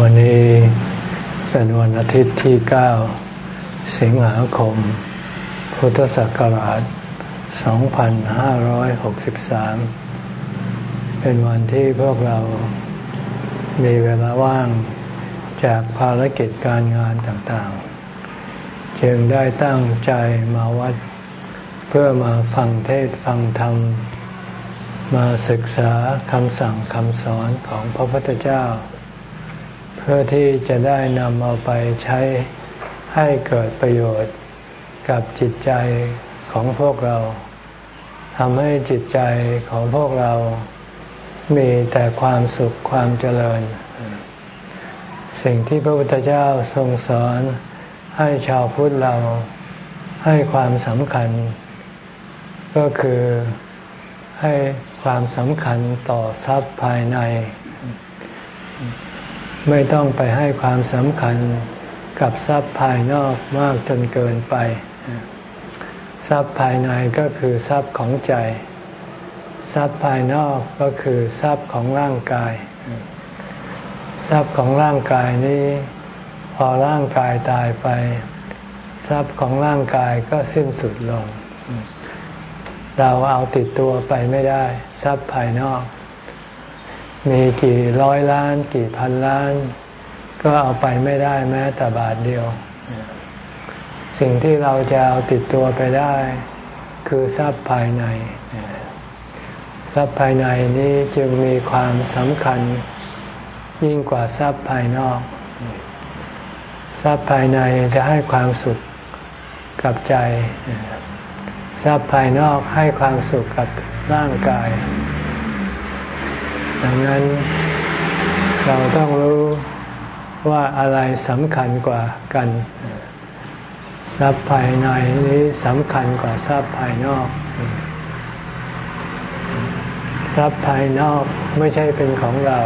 วันนี้เป็นวันอาทิตย์ที่ 9 สิงหาคม พุทธศักราช 2563 เป็นวันที่พวกเรามีเวลาว่างจากภารกิจการงานต่างๆ จึงได้ตั้งใจมาวัด เพื่อมาฟังเทศฟังธรรม มาศึกษาคำสั่งคำสอนของพระพุทธเจ้า เพื่อที่จะได้นำเอาไปใช้ให้เกิดประโยชน์กับจิตใจของพวกเราทำให้จิตใจของพวกเรามีแต่ความสุขความเจริญ สิ่งที่พระพุทธเจ้าทรงสอนให้ชาวพุทธเราให้ความสำคัญ ก็คือให้ความสำคัญต่อทรัพย์ภายใน ไม่ต้องไปให้ความสำคัญกับทรัพย์ภายนอกมากจนเกินไป ทรัพย์ภายในก็คือทรัพย์ของใจ ทรัพย์ภายนอกก็คือทรัพย์ของร่างกาย ทรัพย์ของร่างกายนี้ พอร่างกายตายไป ทรัพย์ของร่างกายก็สิ้นสุดลง เราเอาติดตัวไปไม่ได้ ทรัพย์ภายนอก มีกี่ร้อยล้าน กี่พันล้าน ก็เอาไปไม่ได้แม้แต่บาทเดียว สิ่งที่เราจะเอาติดตัวไปได้ คือทรัพย์ภายใน ทรัพย์ภายในนี้จึงมีความสำคัญยิ่งกว่าทรัพย์ภายนอก ทรัพย์ภายในจะให้ความสุขกับใจ ทรัพย์ภายนอกให้ความสุขกับร่างกาย ดังนั้นเราต้องรู้ว่าอะไรสำคัญกว่ากัน ทรัพย์ภายในนี้สำคัญกว่าทรัพย์ภายนอก ทรัพย์ภายนอกไม่ใช่เป็นของเรา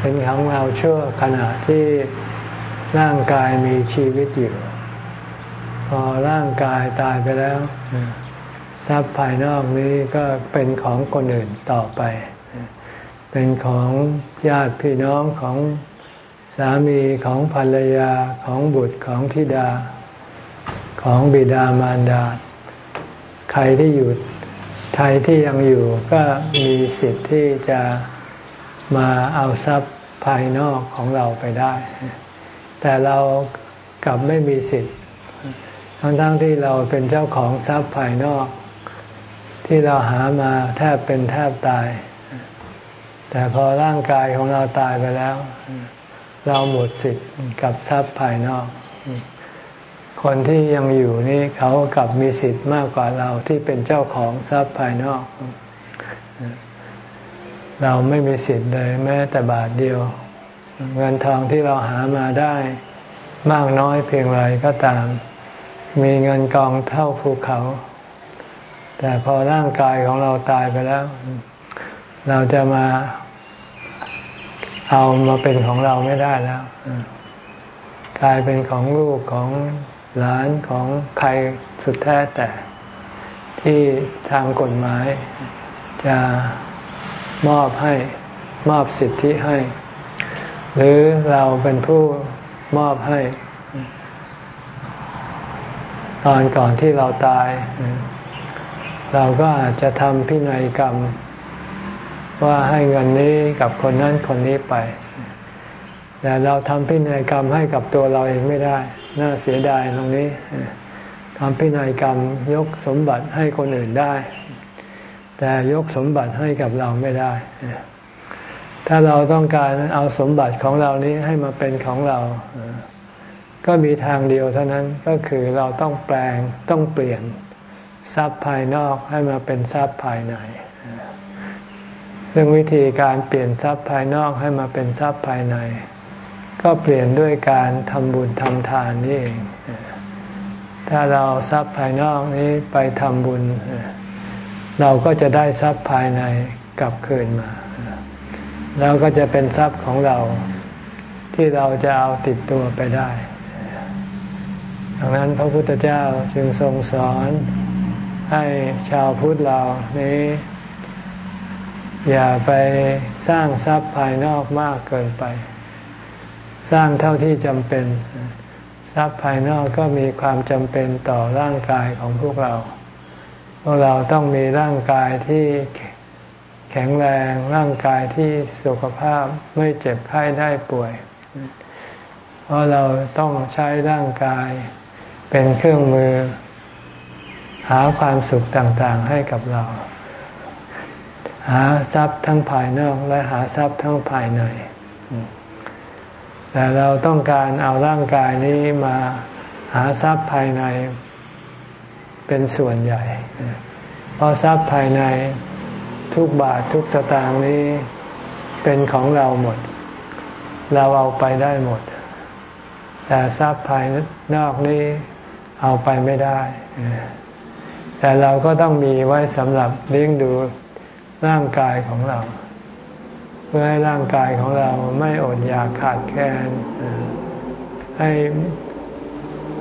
เป็นของเราชั่วขณะที่ร่างกายมีชีวิตอยู่ พอร่างกายตายไปแล้ว ทรัพย์ภายนอกนี้ก็เป็นของคนอื่นต่อไป เป็นของญาติพี่น้องของสามีของภรรยาของบุตรของธิดา ของบิดามารดา ใครที่อยู่ไทยที่ยังอยู่ก็มีสิทธิ์ที่จะมาเอาทรัพย์ภายนอกของเราไปได้ แต่เรากลับไม่มีสิทธิ์ ทั้งๆทที่เราเป็นเจ้าของทรัพย์ภายนอก ที่เราหามาแทบเป็นแทบตาย แต่พอร่างกายของเราตายไปแล้ว เราหมดสิทธิ์กับทรัพย์ภายนอก คนที่ยังอยู่นี่เขากลับมีสิทธิ์มากกว่าเราที่เป็นเจ้าของทรัพย์ภายนอก เราไม่มีสิทธิ์เลยแม้แต่บาทเดียว เงินทองที่เราหามาได้มากน้อยเพียงไรก็ตาม มีเงินกองเท่าภูเขา แต่พอร่างกายของเราตายไปแล้ว เราจะมาเอามาเป็นของเราไม่ได้แล้วกลายเป็นของลูกของหลานของใครสุดแท้แต่ ที่ทางกฎหมาย จะมอบให้มอบสิทธิให้ หรือเราเป็นผู้มอบให้ ตอนก่อนที่เราตาย เราก็อาจจะทำพินัยกรรม ว่าให้เงินนี้กับคนนั้นคนนี้ไป แต่เราทำพินัยกรรมให้กับตัวเราเองไม่ได้ น่าเสียดายตรงนี้ทำพินัยกรรมยกสมบัติให้คนอื่นได้ แต่ยกสมบัติให้กับเราไม่ได้ ถ้าเราต้องการเอาสมบัติของเรานี้ให้มาเป็นของเรา ก็มีทางเดียวเท่านั้นก็คือเราต้องแปลงต้องเปลี่ยนทรัพย์ภายนอกให้มาเป็นทรัพย์ภายใน ซึ่องวิธีการเปลี่ยนทรัพย์ภายนอกให้มาเป็นทรัพย์ภายใน ก็เปลี่ยนด้วยการทำบุญทำทานนี่เอง ถ้าเราทรัพย์ภายนอกนี้ไปทำบุญ เราก็จะได้ทรัพย์ภายในกลับคืนมาแล้วก็จะเป็นทรัพย์ของเราที่เราจะเอาติดตัวไปได้ ดังนั้นพระพุทธเจ้าจึงทรงสอนให้ชาวพุทธเรานี้ อย่าไปสร้างทรัพย์ภายนอกมากเกินไป สร้างเท่าที่จำเป็น ทรัพย์ภายนอกก็มีความจำเป็นต่อร่างกายของพวกเรา พวกเราต้องมีร่างกายที่แข็งแรงร่างกายที่สุขภาพไม่เจ็บไข้ได้ป่วย เพราะเราต้องใช้ร่างกายเป็นเครื่องมือ หาความสุขต่างๆให้กับเรา หาทรัพย์ทั้งภายนอกและหาทรัพย์ทั้งภายใน แต่เราต้องการเอาร่างกายนี้มาหาทรัพย์ภายในเป็นส่วนใหญ่ เพราะทรัพย์ภายในทุกบาททุกสตางค์นี้เป็นของเราหมด เราเอาไปได้หมด แต่ทรัพย์ภายนอกนี้เอาไปไม่ได้ แต่เราก็ต้องมีไว้สำหรับเลี้ยงดู ร่างกายของเรา เพื่อให้ร่างกายของเราไม่อดอยากขาดแคลนให้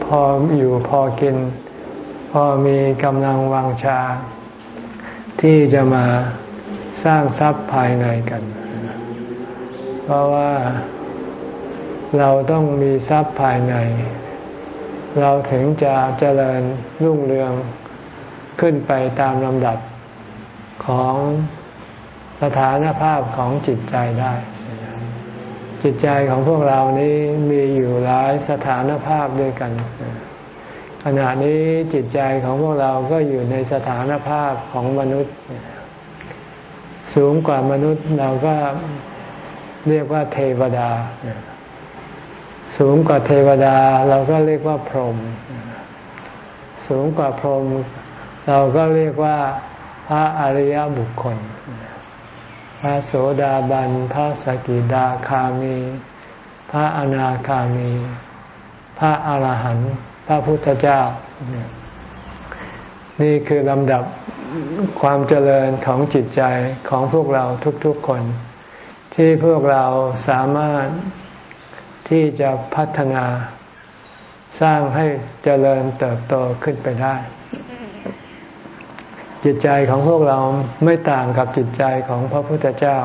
พออยู่พอกิน พอมีกำลังวังชา ที่จะมาสร้างทรัพย์ภายในกัน เพราะว่าเราต้องมีทรัพย์ภายใน เราถึงจะเจริญรุ่งเรืองขึ้นไปตามลำดับ ของสถานภาพของจิตใจได้ จิตใจของพวกเรานี้มีอยู่หลายสถานภาพด้วยกัน ขณะนี้จิตใจของพวกเราก็อยู่ในสถานภาพของมนุษย์ สูงกว่ามนุษย์เราก็เรียกว่าเทวดา สูงกว่าเทวดาเราก็เรียกว่าพรหมสูงกว่าพรหมเราก็เรียกว่า พระอริยบุคคล พระโสดาบัน พระสกิดาคามี พระอนาคามี พระอรหันต์ พระพุทธเจ้า นี่คือลำดับความเจริญของจิตใจของพวกเราทุกๆคน ที่พวกเราสามารถที่จะพัฒนาสร้างให้เจริญเติบโตขึ้นไปได้ จิตใจของพวกเราไม่ต่างกับจิตใจของพระพุทธเจ้า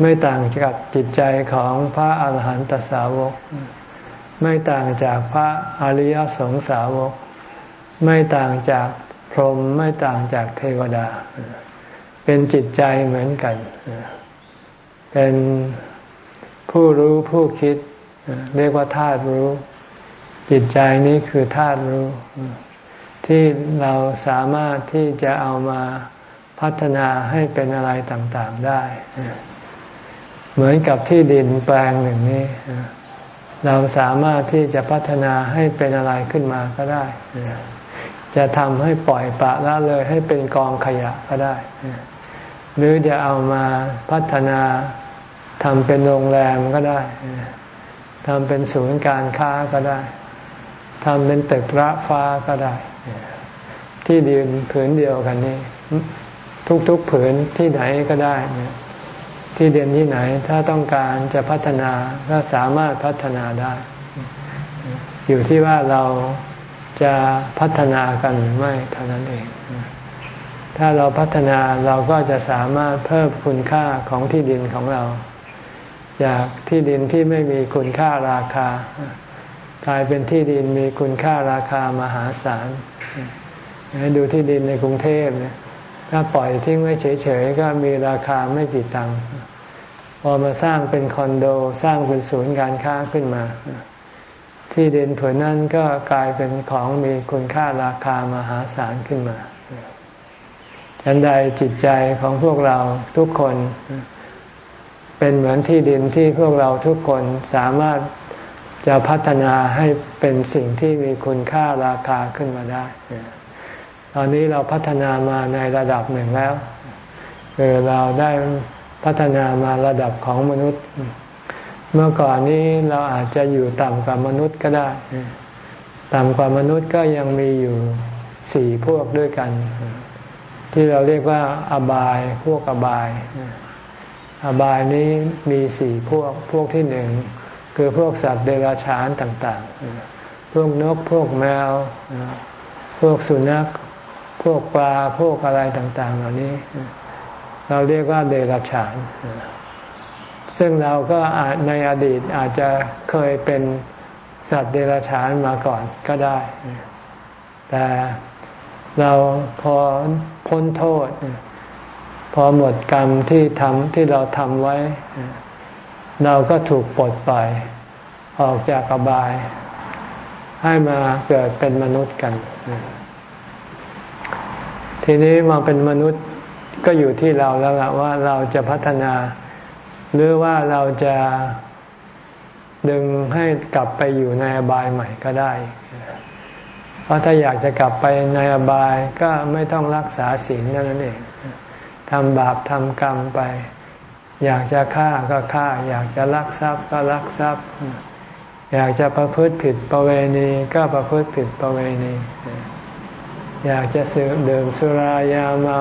ไม่ต่างกับจิตใจของพระอาหารหันตสาวก ไม่ต่างจากพระอริยสงสาวก ไม่ต่างจากพรหมไม่ต่างจากเทวดา เป็นจิตใจเหมือนกัน เป็นผู้รู้ผู้คิด เรียกว่าธาตุรู้ จิตใจนี้คือธาตุรู้ ที่เราสามารถที่จะเอามาพัฒนาให้เป็นอะไรต่างๆได้ เหมือนกับที่ดินแปลงหนึ่งนี้ เราสามารถที่จะพัฒนาให้เป็นอะไรขึ้นมาก็ได้ จะทำให้ปล่อยปะละเลยให้เป็นกองขยะก็ได้ หรือจะเอามาพัฒนาทำเป็นโรงแรมก็ได้ทำเป็นศูนย์การค้าก็ได้ทำเป็นตึกระฟ้าก็ได้ ที่ดินผืนเดียวกันนี่ทุกๆผืนที่ไหนก็ได้ที่เดินที่ไหนถ้าต้องการจะพัฒนาก็สามารถพัฒนาได้ อยู่ที่ว่าเราจะพัฒนากันหรือไม่เท่านั้นเอง ถ้าเราพัฒนาเราก็จะสามารถเพิ่มคุณค่าของที่ดินของเรา จากที่ดินที่ไม่มีคุณค่าราคา กลายเป็นที่ดินมีคุณค่าราคามหาศาลดูที่ดินในกรุงเทพเนี่ยถ้าปล่อยทิ้งไว้เฉยๆก็มีราคาไม่กี่ตังค์พอมาสร้างเป็นคอนโดสร้างเป็นศูนย์การค้าขึ้นมา ที่ดินผืนนั้นก็กลายเป็นของมีคุณค่าราคามหาศาลขึ้นมาฉันใดจิตใจของพวกเราทุกคน เป็นเหมือนที่ดินที่พวกเราทุกคนสามารถ จะพัฒนาให้เป็นสิ่งที่มีคุณค่าราคาขึ้นมาได้ ตอนนี้เราพัฒนามาในระดับหนึ่งแล้วคือเราได้พัฒนามาระดับของมนุษย์ เมื่อก่อนนี้เราอาจจะอยู่ต่ำกว่ามนุษย์ก็ได้ ต่ำกว่ามนุษย์ก็ยังมีอยู่สี่พวกด้วยกัน ที่เราเรียกว่าอบายพวกอบาย อบายนี้มีสี่พวกพวกที่หนึ่ง คือพวกสัตว์เดรัจฉานต่างๆ พวกนกพวกแมว พวกสุนัข พวกปลาพวกอะไรต่าง ๆ เหล่านี้ เราเรียกว่าเดรัจฉาน ซึ่งเราก็อาจในอดีตอาจจะเคยเป็นสัตว์เดรัจฉานมาก่อนก็ได้ แต่เราพอพ้นโทษ พอหมดกรรมที่ทำที่เราทำไว้ เราก็ถูกปลดปล่อยออกจากอบาย ให้มาเกิดเป็นมนุษย์กัน ทีนี้มาเป็นมนุษย์ก็อยู่ที่เราแล้วล่ะว่าเราจะพัฒนา หรือว่าเราจะดึงให้กลับไปอยู่ในอบายใหม่ก็ได้ เพราะถ้าอยากจะกลับไปในอบายก็ไม่ต้องรักษาศีลนั่นเองทำบาปทำกรรมไป อยากจะฆ่าก็ฆ่า อยากจะลักทรัพย์ก็ลักทรัพย์ อยากจะประพฤติผิดประเวณีก็ประพฤติผิดประเวณี อยากจะสืบดื่มสุรายาเมา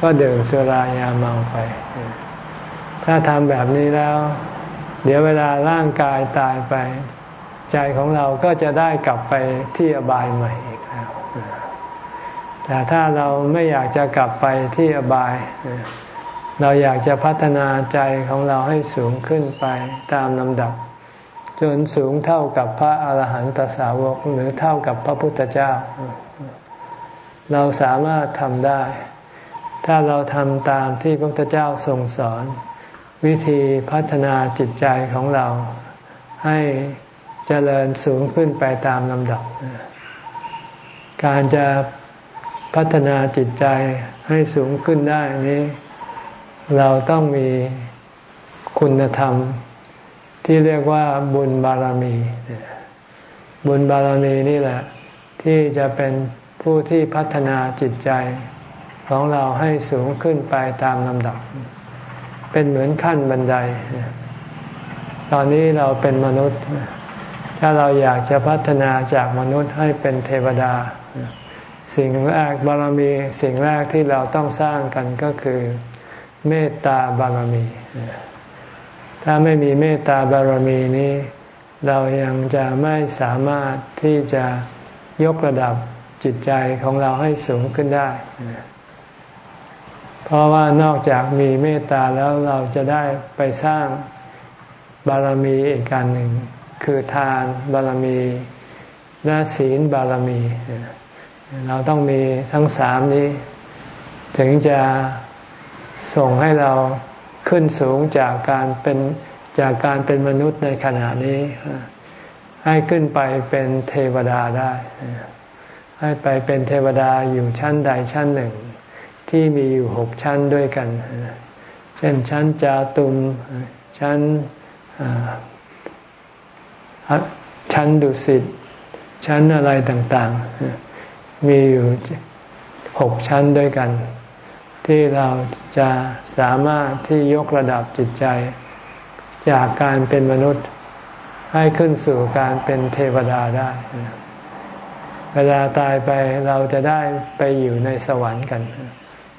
ก็ดื่มสุรายาเมาไป ถ้าทำแบบนี้แล้ว เดี๋ยวเวลาร่างกายตายไป ใจของเราก็จะได้กลับไปที่อบายใหม่อีกแล้วแต่ถ้าเราไม่อยากจะกลับไปที่อบายเเราอยากจะพัฒนาใจของเราให้สูงขึ้นไปตามลำดับ จนสูงเท่ากับพระอาหารหันตสาวกหรือเท่ากับพระพุทธเจ้า เราสามารถทำได้ ถ้าเราทำตามที่พระพุทธเจ้าทรงสอน วิธีพัฒนาจิตใจของเรา ให้เจริญสูงขึ้นไปตามลำดับ การจะพัฒนาจิตใจให้สูงขึ้นได้นี้ เราต้องมีคุณธรรมที่เรียกว่าบุญบารมี บุญบารมีนี่แหละ ที่จะเป็นผู้ที่พัฒนาจิตใจของเราให้สูงขึ้นไปตามลำดับ เป็นเหมือนขั้นบันได ตอนนี้เราเป็นมนุษย์ ถ้าเราอยากจะพัฒนาจากมนุษย์ให้เป็นเทวดา สิ่งแรกบารมี สิ่งแรกที่เราต้องสร้างกันก็คือ เมตตาบารมี ถ้าไม่มีเมตตาบารมีนี้ เรายังจะไม่สามารถที่จะยกระดับจิตใจของเราให้สูงขึ้นได้ เพราะว่านอกจากมีเมตตาแล้วเราจะได้ไปสร้างบารมีอีกการหนึ่ง คือทานบารมีและศีลบารมี เราต้องมีทั้งสามนี้ ถึงจะ ส่งให้เราขึ้นสูงจากการเป็นจากการเป็นมนุษย์ในขณะนี้ ให้ขึ้นไปเป็นเทวดาได้ ให้ไปเป็นเทวดาอยู่ชั้นใดชั้นหนึ่ง ที่มีอยู่หกชั้นด้วยกัน เช่นชั้นจาตุมชั้นชั้นดุสิตชั้นอะไรต่างๆ มีอยู่หกชั้นด้วยกัน ที่เราจะสามารถที่ยกระดับจิตใจ จากการเป็นมนุษย์ ให้ขึ้นสู่การเป็นเทวดาได้ เวลาตายไปเราจะได้ไปอยู่ในสวรรค์กัน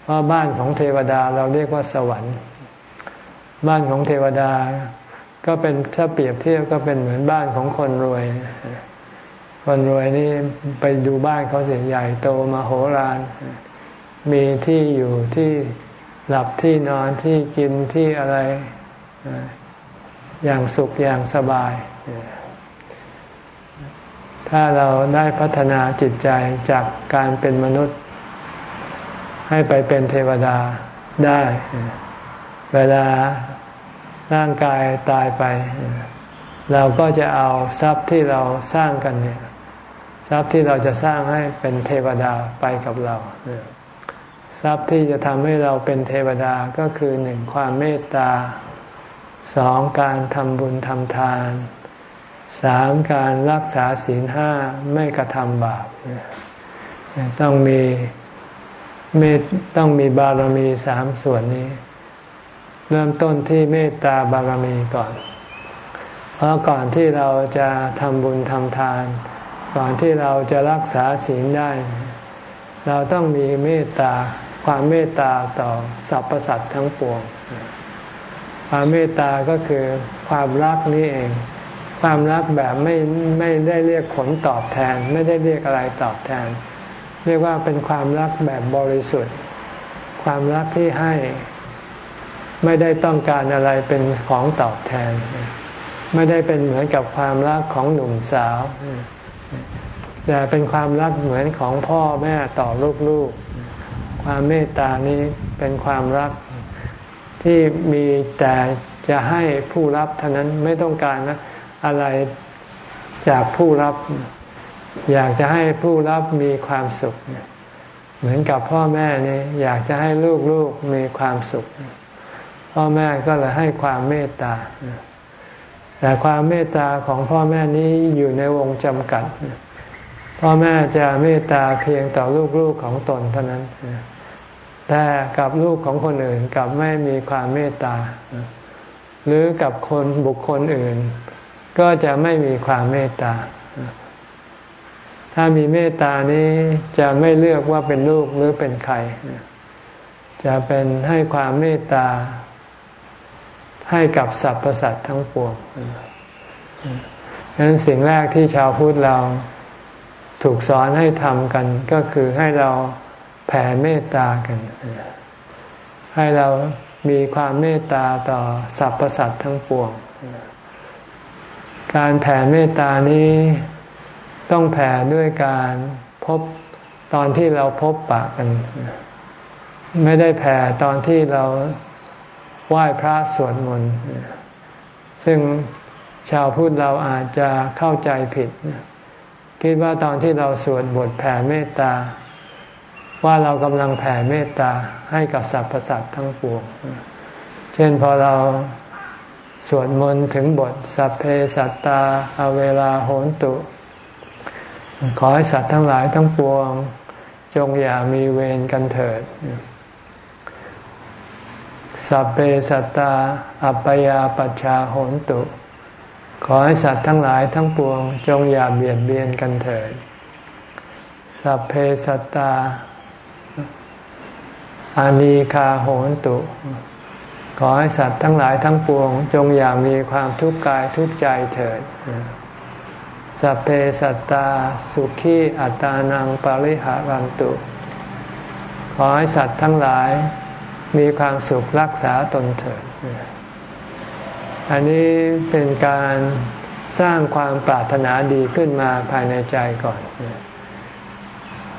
เพราะบ้านของเทวดาเราเรียกว่าสวรรค์ บ้านของเทวดาก็เป็นถ้าเปรียบเทียบก็เป็นเหมือนบ้านของคนรวย คนรวยนี่ไปดูบ้านเขาเสียใหญ่โตมาโหฬาร มีที่อยู่ที่หลับที่นอนที่กินที่อะไรอย่างสุขอย่างสบาย ถ้าเราได้พัฒนาจิตใจจากการเป็นมนุษย์ ให้ไปเป็นเทวดาได้ เวลาร่างกายตายไป เราก็จะเอาทรัพย์ที่เราสร้างกันเนี่ย ทรัพย์ที่เราจะสร้างให้เป็นเทวดาไปกับเรา ทรัพย์ที่จะทำให้เราเป็นเทวดาก็คือหนึ่งความเมตตาสองการทำบุญทำทานสามการรักษาศีลห้าไม่กระทำบาปต้องมีเมตต้องมีบารมีสามส่วนนี้ เริ่มต้นที่เมตตาบารมีก่อน เพราะก่อนที่เราจะทำบุญทำทาน ก่อนที่เราจะรักษาศีลได้ เราต้องมีเมตตาความเมตตาต่อสรรพสัตว์ทั้งปวง ความเมตตาก็คือความรักนี่เอง ความรักแบบไม่ไม่ได้เรียกผลตอบแทน ไม่ได้เรียกอะไรตอบแทน เรียกว่าเป็นความรักแบบบริสุทธิ์ ความรักที่ให้ไม่ได้ต้องการอะไรเป็นของตอบแทน ไม่ได้เป็นเหมือนกับความรักของหนุ่มสาว แต่เป็นความรักเหมือนของพ่อแม่ต่อลูกๆ ความเมตตานี้เป็นความรักที่มีแต่จะให้ผู้รับเท่านั้นไม่ต้องการนะอะไรจากผู้รับ อยากจะให้ผู้รับมีความสุข เหมือนกับพ่อแม่นี่อยากจะให้ลูกๆมีความสุข พ่อแม่ก็เลยให้ความเมตตา แต่ความเมตตาของพ่อแม่นี้อยู่ในวงจำกัด พ่อแม่จะเมตตาเพียงต่อลูกๆของตนเท่านั้น แต่กับลูกของคนอื่นกับไม่มีความเมตตา หรือกับคนบุคคลอื่น ก็จะไม่มีความเมตตา ถ้ามีเมตตานี้จะไม่เลือกว่าเป็นลูกหรือเป็นใคร จะเป็นให้ความเมตตา ให้กับสรรพสัตว์ทั้งปวงดังนั้นสิ่งแรกที่ชาวพุทธเรา ถูกสอนให้ทำกันก็คือให้เราแผ่เมตตากัน ให้เรามีความเมตตาต่อสรรพสัตว์ทั้งปวง การแผ่เมตตานี้ต้องแผ่ด้วยการพบตอนที่เราพบปะกัน ไม่ได้แผ่ตอนที่เราไหว้พระสวดมนต์ซึ่งชาวพุทธเราอาจจะเข้าใจผิด คิดว่าตอนที่เราสวดบทแผ่เมตตา ว่าเรากำลังแผ่เมตตาให้กับสรรพสัตว์ทั้งปวง เช่นพอเราสวดมนต์ถึงบทสัพเพสัตตาเอาเวลาโหนตุ ขอให้สัตว์ทั้งหลายทั้งปวง จงอย่ามีเวรกันเถิด สัพเพสัตตา อัปยาปัชชาโหนตุ ขอให้สัตว์ทั้งหลายทั้งปวง จงอย่าเบียดเบียนกันเถิด สัพเพสัตตา อานีคาโหนตุ ขอให้สัตว์ทั้งหลายทั้งปวง จงอย่ามีความทุกข์กายทุกข์ใจเถิด สัพเพสัตตา สุขีอัตานังปริหารันตุ ขอให้สัตว์ทั้งหลายมีความสุขรักษาตนเถิด อันนี้เป็นการสร้างความปรารถนาดีขึ้นมาภายในใจก่อน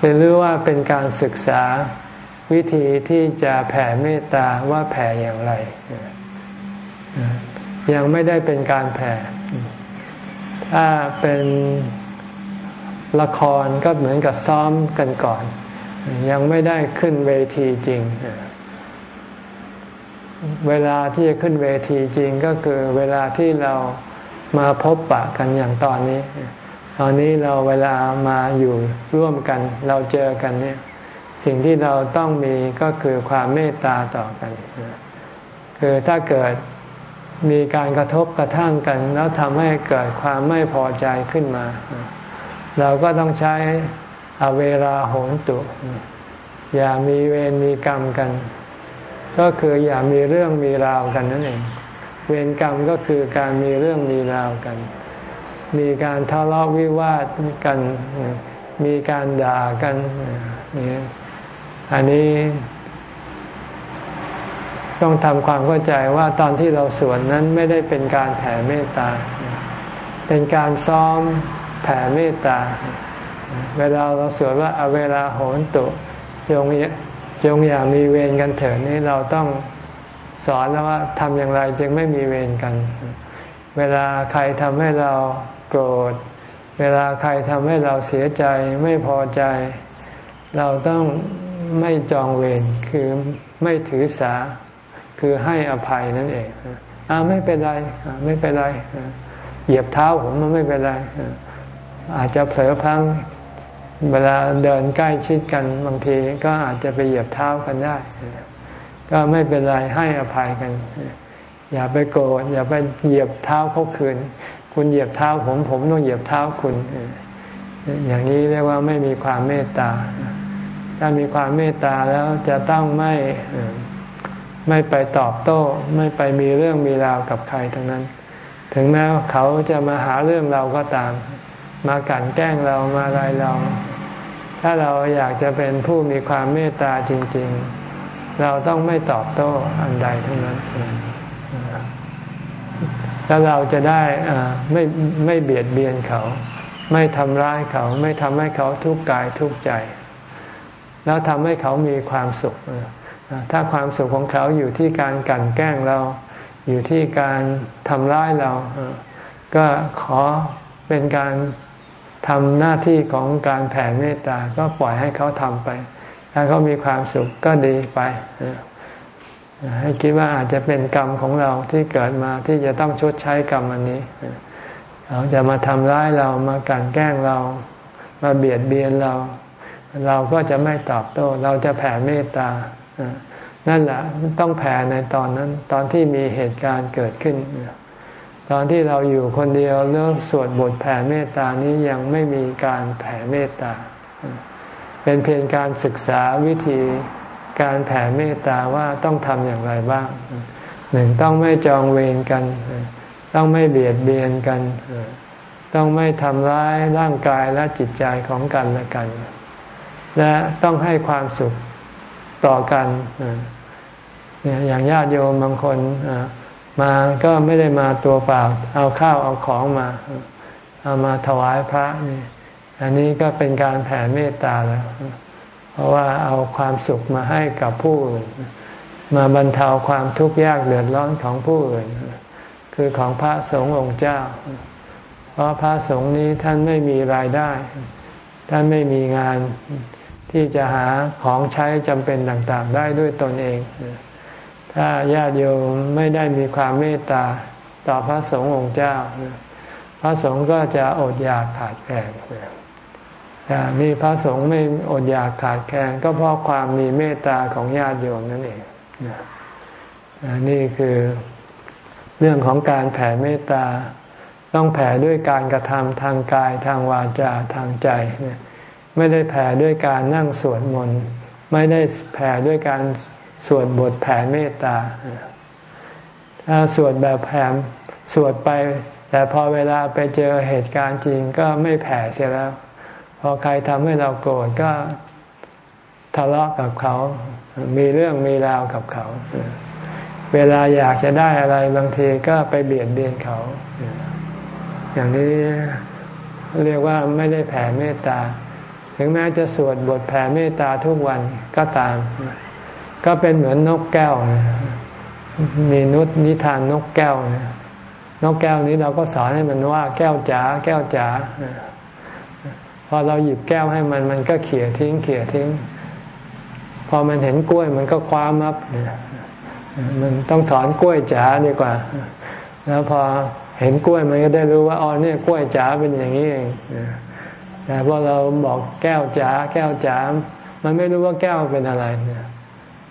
เป็นหรือว่าเป็นการศึกษาวิธีที่จะแผ่เมตตาว่าแผ่อย่างไร ยังไม่ได้เป็นการแผ่ ถ้าเป็นละครก็เหมือนกับซ้อมกันก่อน ยังไม่ได้ขึ้นเวทีจริง เวลาที่จะขึ้นเวทีจริงก็คือเวลาที่เรามาพบปะกันอย่างตอนนี้ ตอนนี้เราเวลามาอยู่ร่วมกันเราเจอกันเนี่ย สิ่งที่เราต้องมีก็คือความเมตตาต่อกัน คือถ้าเกิดมีการกระทบกระทั่งกัน แล้วทำให้เกิดความไม่พอใจขึ้นมา เราก็ต้องใช้อเวลาโหนตุ อย่ามีเวรมีกรรมกัน ก็คืออย่ามีเรื่องมีราวกันนั่นเอง เวรกรรมก็คือการมีเรื่องมีราวกัน มีการทะเลาะวิวาทกัน มีการด่ากันนี่อันนี้ต้องทำความเข้าใจว่าตอนที่เราสวดนั้นไม่ได้เป็นการแผ่เมตตา เป็นการซ้อมแผ่เมตตา เวลาเราสวดว่าเอาเวลาโหนตุ จง จงอย่ามีเวรกันเถิดนี่เราต้องสอนแล้วว่าทำอย่างไรจึงไม่มีเวรกัน เวลาใครทำให้เราโกรธ เวลาใครทำให้เราเสียใจไม่พอใจ เราต้องไม่จองเวรคือไม่ถือสา คือให้อภัยนั่นเองอ่าไม่เป็นไรไม่เป็นไร เหยียบเท้าผมมันไม่เป็นไร อาจจะเผลอพัง เวลาเดินใกล้ชิดกันบางทีก็อาจจะไปเหยียบเท้ากันได้ ก็ไม่เป็นไรให้อภัยกัน อย่าไปโกรธอย่าไปเหยียบเท้าเขาคืน คุณเหยียบเท้าผมผมต้องเหยียบเท้าคุณ อย่างนี้เรียกว่าไม่มีความเมตตา ถ้ามีความเมตตาแล้วจะต้องไม่ไม่ไปตอบโต้ ไม่ไปมีเรื่องมีราวกับใครทั้งนั้น ถึงแม้เขาจะมาหาเรื่องเราก็ตาม มากั่นแกล้งเรามาอะไรเรา ถ้าเราอยากจะเป็นผู้มีความเมตตาจริง ๆ เราต้องไม่ตอบโต้อันใดทั้งนั้น แล้วเราจะได้ไม่ไม่เบียดเบียนเขา ไม่ทำร้ายเขา ไม่ทำให้เขาทุกข์กายทุกข์ใจ แล้วทำให้เขามีความสุข ถ้าความสุขของเขาอยู่ที่การกั่นแกล้งเราอยู่ที่การทำร้ายเรา ก็ขอเป็นการ ทำหน้าที่ของการแผ่เมตตาก็ปล่อยให้เขาทำไป ถ้าเขามีความสุขก็ดีไป ให้คิดว่าอาจจะเป็นกรรมของเราที่เกิดมาที่จะต้องชดใช้กรรมอันนี้เขาจะมาทำร้ายเรามากั่นแกล้งเรา มาเบียดเบียนเรา เราก็จะไม่ตอบโต้ เราจะแผ่เมตตา นั่นแหละต้องแผ่ในตอนนั้น ตอนที่มีเหตุการณ์เกิดขึ้น ตอนที่เราอยู่คนเดียวเรื่องสวดบทแผ่เมตตานี้ยังไม่มีการแผ่เมตตา เป็นเพียงการศึกษาวิธีการแผ่เมตตาว่าต้องทำอย่างไรบ้าง หนึ่งต้องไม่จองเวรกัน ต้องไม่เบียดเบียนกัน ต้องไม่ทำร้ายร่างกายและจิตใจของกันและกัน และต้องให้ความสุขต่อกัน อย่างญาติโยมบางคน มาก็ไม่ได้มาตัวเปล่า เอาข้าวเอาของมา เอามาถวายพระนี่ อันนี้ก็เป็นการแผ่เมตตาแล้ว เพราะว่าเอาความสุขมาให้กับผู้อื่น มาบรรเทาความทุกข์ยากเดือดร้อนของผู้อื่น คือของพระสงฆ์องค์เจ้า เพราะพระสงฆ์นี้ท่านไม่มีรายได้ ท่านไม่มีงานที่จะหาของใช้จำเป็นต่างๆ ได้ด้วยตนเอง ถ้าญาติโยมไม่ได้มีความเมตตาต่อพระสงฆ์องค์เจ้า พระสงฆ์ก็จะอดอยากขาดแคลนแต่มีพระสงฆ์ไม่อดอยากขาดแคลนก็เพราะความมีเมตตาของญาติโยมนั่นเองนี่คือเรื่องของการแผ่เมตตาต้องแผ่ด้วยการกระทำทางกายทางวาจาทางใจไม่ได้แผ่ด้วยการนั่งสวดมนต์ไม่ได้แผ่ด้วยการ สวดบทแผ่เมตตา ถ้าสวดแบบแผ่สวดไป แต่พอเวลาไปเจอเหตุการณ์จริงก็ไม่แผ่เสียแล้ว พอใครทำให้เราโกรธก็ทะเลาะกับเขา มีเรื่องมีราวกับเขา เวลาอยากจะได้อะไรบางทีก็ไปเบียดเบียนเขา อย่างนี้เรียกว่าไม่ได้แผ่เมตตา ถึงแม้จะสวดบทแผ่เมตตาทุกวันก็ตาม ก็เป็นเหมือนนกแก้ว มีนุษนิทานนกแก้ว นกแก้วนี้เราก็สอนให้มันว่าแก้วจ๋าแก้วจ๋าพอเราหยิบแก้วให้มันมันก็เขี่ยทิ้งเขี่ยทิ้ง พอมันเห็นกล้วยมันก็คว้ามับมันต้องสอนกล้วยจ๋าดีกว่า แล้วพอเห็นกล้วยมันก็ได้รู้ว่าอ๋อเนี่ยกล้วยจ๋าเป็นอย่างนี้เองแต่พอเราบอกแก้วจ๋าแก้วจ๋ามันไม่รู้ว่าแก้วเป็นอะไรเนี่ย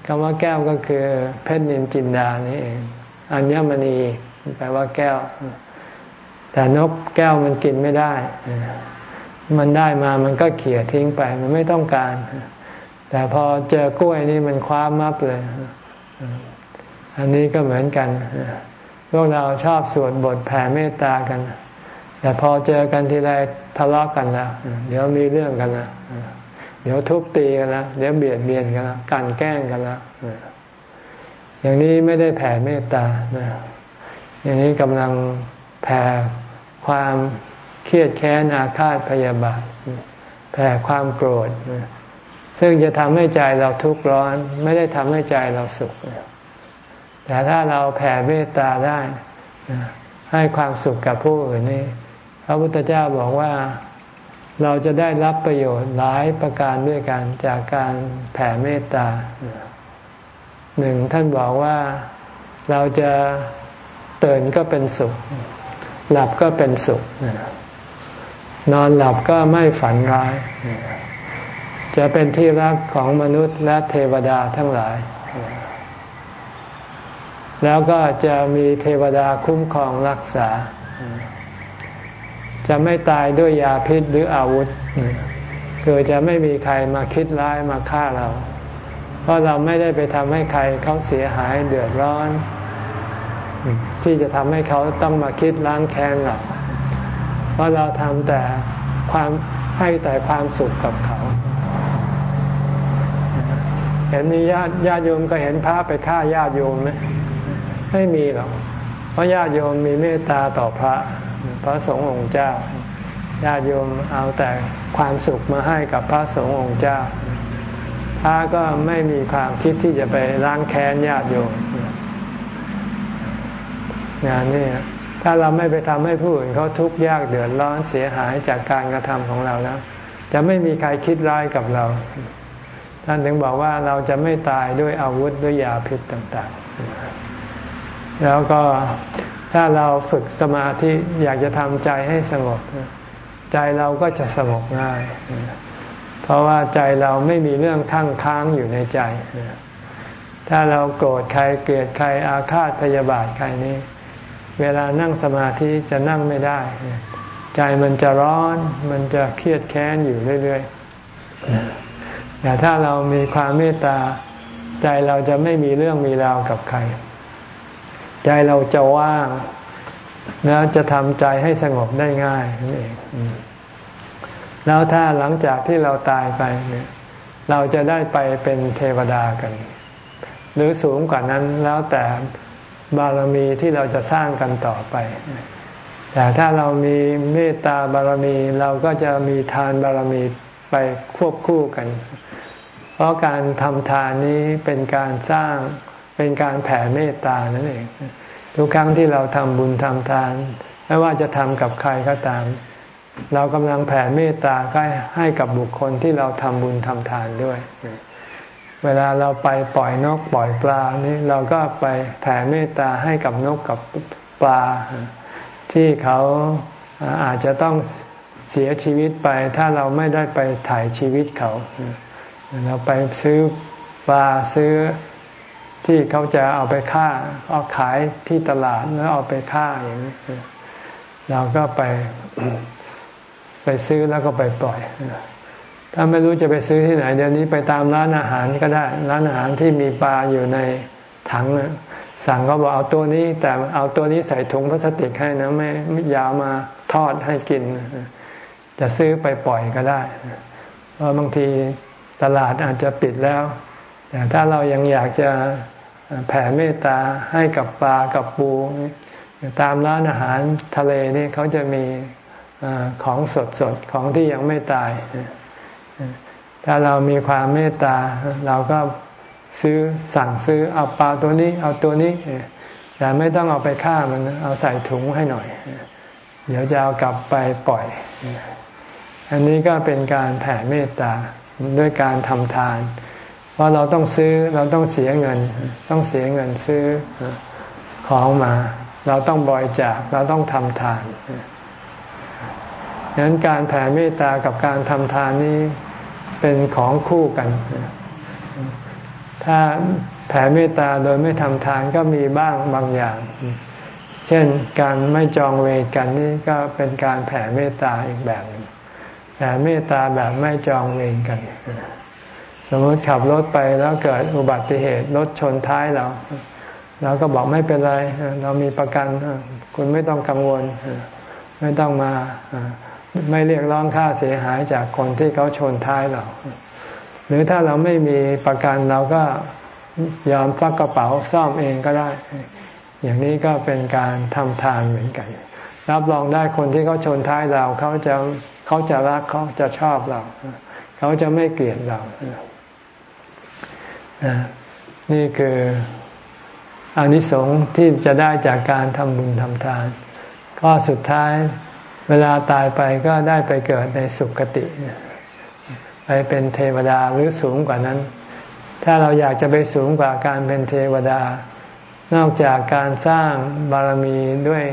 คำว่าแก้วก็คือ เพชรนินจินดานี่เอง อัญมณีแปลว่าแก้ว แต่นกแก้วมันกินไม่ได้ มันได้มามันก็เขี่ยทิ้งไป มันไม่ต้องการ แต่พอเจอกล้วยนี่มันคว้ามับเลย อันนี้ก็เหมือนกันพวกเราชอบสวดบทแผ่เมตตากัน แต่พอเจอกันทีไรทะเลาะกันแล้วเดี๋ยวมีเรื่องกันแล้ว เดี๋ยวทุบตีกันล้วเดี๋ยวเบียดเบียนกันล้วกันแกล้งกันล้วอย่างนี้ไม่ได้แผ่เมตตาอย่างนี้กำลังแผ่ความเครียดแค้นอาฆาตพยาบาทแผ่ความโกรธซึ่งจะทำให้ใจเราทุกข์ร้อน ไม่ได้ทำให้ใจเราสุข แต่ถ้าเราแผ่เมตตาได้ให้ความสุขกับผู้อื่นนี่พระพุทธเจ้าบอกว่า เราจะได้รับประโยชน์หลายประการด้วยกันจากการแผ่เมตตาหนึ่งท่านบอกว่าเราจะตื่นก็เป็นสุข หลับก็เป็นสุข นอนหลับก็ไม่ฝันร้าย จะเป็นที่รักของมนุษย์และเทวดาทั้งหลาย แล้วก็จะมีเทวดาคุ้มครองรักษา จะไม่ตายด้วยยาพิษหรืออาวุธ คือจะไม่มีใครมาคิดร้ายมาฆ่าเรา เพราะเราไม่ได้ไปทำให้ใครเขาเสียหายเดือดร้อน ที่จะทำให้เขาต้องมาคิดล้างแค้นเราเพราะเราทำแต่ความให้แต่ความสุขกับเขา เห็นมีญาติญาติโยมก็เห็นพระไปฆ่าญาติโยมไหมไม่มีหรอกเพราะญาติโยมมีเมตตาต่อพระ พระสงฆ์องค์เจ้าญาติโยมเอาแต่ความสุขมาให้กับพระสงฆ์องค์เจ้า พระก็ไม่มีความคิดที่จะไปล้างแค้นญาติโยมงานนี้ถ้าเราไม่ไปทำให้ผู้อื่นเขาทุกข์ยากเดือดร้อนเสียหายจากการกระทำของเราแล้วจะไม่มีใครคิดร้ายกับเรา ท่านถึงบอกว่าเราจะไม่ตายด้วยอาวุธด้วยยาพิษต่าง ๆ แล้วก็ ถ้าเราฝึกสมาธิอยากจะทำใจให้สงบ ใจเราก็จะสงบง่าย เพราะว่าใจเราไม่มีเรื่องข้างค้างอยู่ในใจ ถ้าเราโกรธใครเกลียดใครอาฆาตพยาบาทใครนี้ เวลานั่งสมาธิจะนั่งไม่ได้ ใจมันจะร้อนมันจะเครียดแค้นอยู่เรื่อยๆแต่ถ้าเรามีความเมตตา ใจเราจะไม่มีเรื่องมีราวกับใคร ใจเราจะว่างแล้วจะทำใจให้สงบได้ง่ายนั่นเองแล้วถ้าหลังจากที่เราตายไปเนี่ยเราจะได้ไปเป็นเทวดากัน หรือสูงกว่านั้นแล้วแต่บารมีที่เราจะสร้างกันต่อไป แต่ถ้าเรามีเมตตาบารมีเราก็จะมีทานบารมีไปควบคู่กัน เพราะการทำทานนี้เป็นการสร้าง เป็นการแผ่เมตตานั่นเอง ทุกครั้งที่เราทำบุญทำทาน ไม่ว่าจะทำกับใครก็ตาม เรากำลังแผ่เมตตาให้กับบุคคลที่เราทำบุญทำทานด้วย เวลาเราไปปล่อยนกปล่อยปลานี่เราก็ไปแผ่เมตตาให้กับนกกับปลา ที่เขาอาจจะต้องเสียชีวิตไป ถ้าเราไม่ได้ไปถ่ายชีวิตเขา เราไปซื้อปลาซื้อ ที่เขาจะเอาไปฆ่า เอาขายที่ตลาดแล้วเอาไปฆ่าอย่างนี้เราก็ไปไปซื้อแล้วก็ไปปล่อย ถ้าไม่รู้จะไปซื้อที่ไหน เดี๋ยวนี้ไปตามร้านอาหารก็ได้ ร้านอาหารที่มีปลาอยู่ในถังสั่งก็บอกเอาตัวนี้แต่เอาตัวนี้ใส่ถุงพลาสติกให้นะไม่ยาวมาทอดให้กิน จะซื้อไปปล่อยก็ได้เพราะบางทีตลาดอาจจะปิดแล้ว แต่ถ้าเรายังอยากจะ แผ่เมตตาให้กับปลากับปู ตามร้านอาหารทะเลนี่เขาจะมีของสดสดของที่ยังไม่ตาย ถ้าเรามีความเมตตา เราก็ซื้อสั่งซื้อเอาปลาตัวนี้ เอาตัวนี้ แต่ไม่ต้องเอาไปฆ่ามันเอาใส่ถุงให้หน่อย เดี๋ยวจะเอากลับไปปล่อย อันนี้ก็เป็นการแผ่เมตตาด้วยการทำทาน เพราะเราต้องซื้อเราต้องเสียเงิน ต้องเสียเงินซื้อของมา เราต้องบริจาคเราต้องทำทานดังนั้นการแผ่เมตตากับการทำทานนี้เป็นของคู่กัน ถ้าแผ่เมตตาโดยไม่ทำทานก็มีบ้างบางอย่าง เช่นการไม่จองเวรกันนี่ก็เป็นการแผ่เมตตาอีกแบบหนึ่งแผ่เมตตาแบบไม่จองเวรกัน สมมติขับรถไปแล้วเกิดอุบัติเหตุรถชนท้ายเราเราก็บอกไม่เป็นไร เรามีประกัน คุณไม่ต้องกังวล ไม่ต้องมา ไม่เรียกร้องค่าเสียหายจากคนที่เขาชนท้ายเรา หรือถ้าเราไม่มีประกันเราก็ยอมฟักกระเป๋าซ่อมเองก็ได้ อย่างนี้ก็เป็นการทำทานเหมือนกัน รับรองได้คนที่เขาชนท้ายเราเขาจะเขาจะรักเขาจะชอบเรา เขาจะไม่เกลียดเรา นี่คืออานิสงส์ที่จะได้จากการทำบุญทำทานก็สุดท้ายเวลาตายไปก็ได้ไปเกิดในสุคติ ไปเป็นเทวดาหรือสูงกว่านั้น ถ้าเราอยากจะไปสูงกว่าการเป็นเทวดา นอกจากการสร้างบารมีด้วย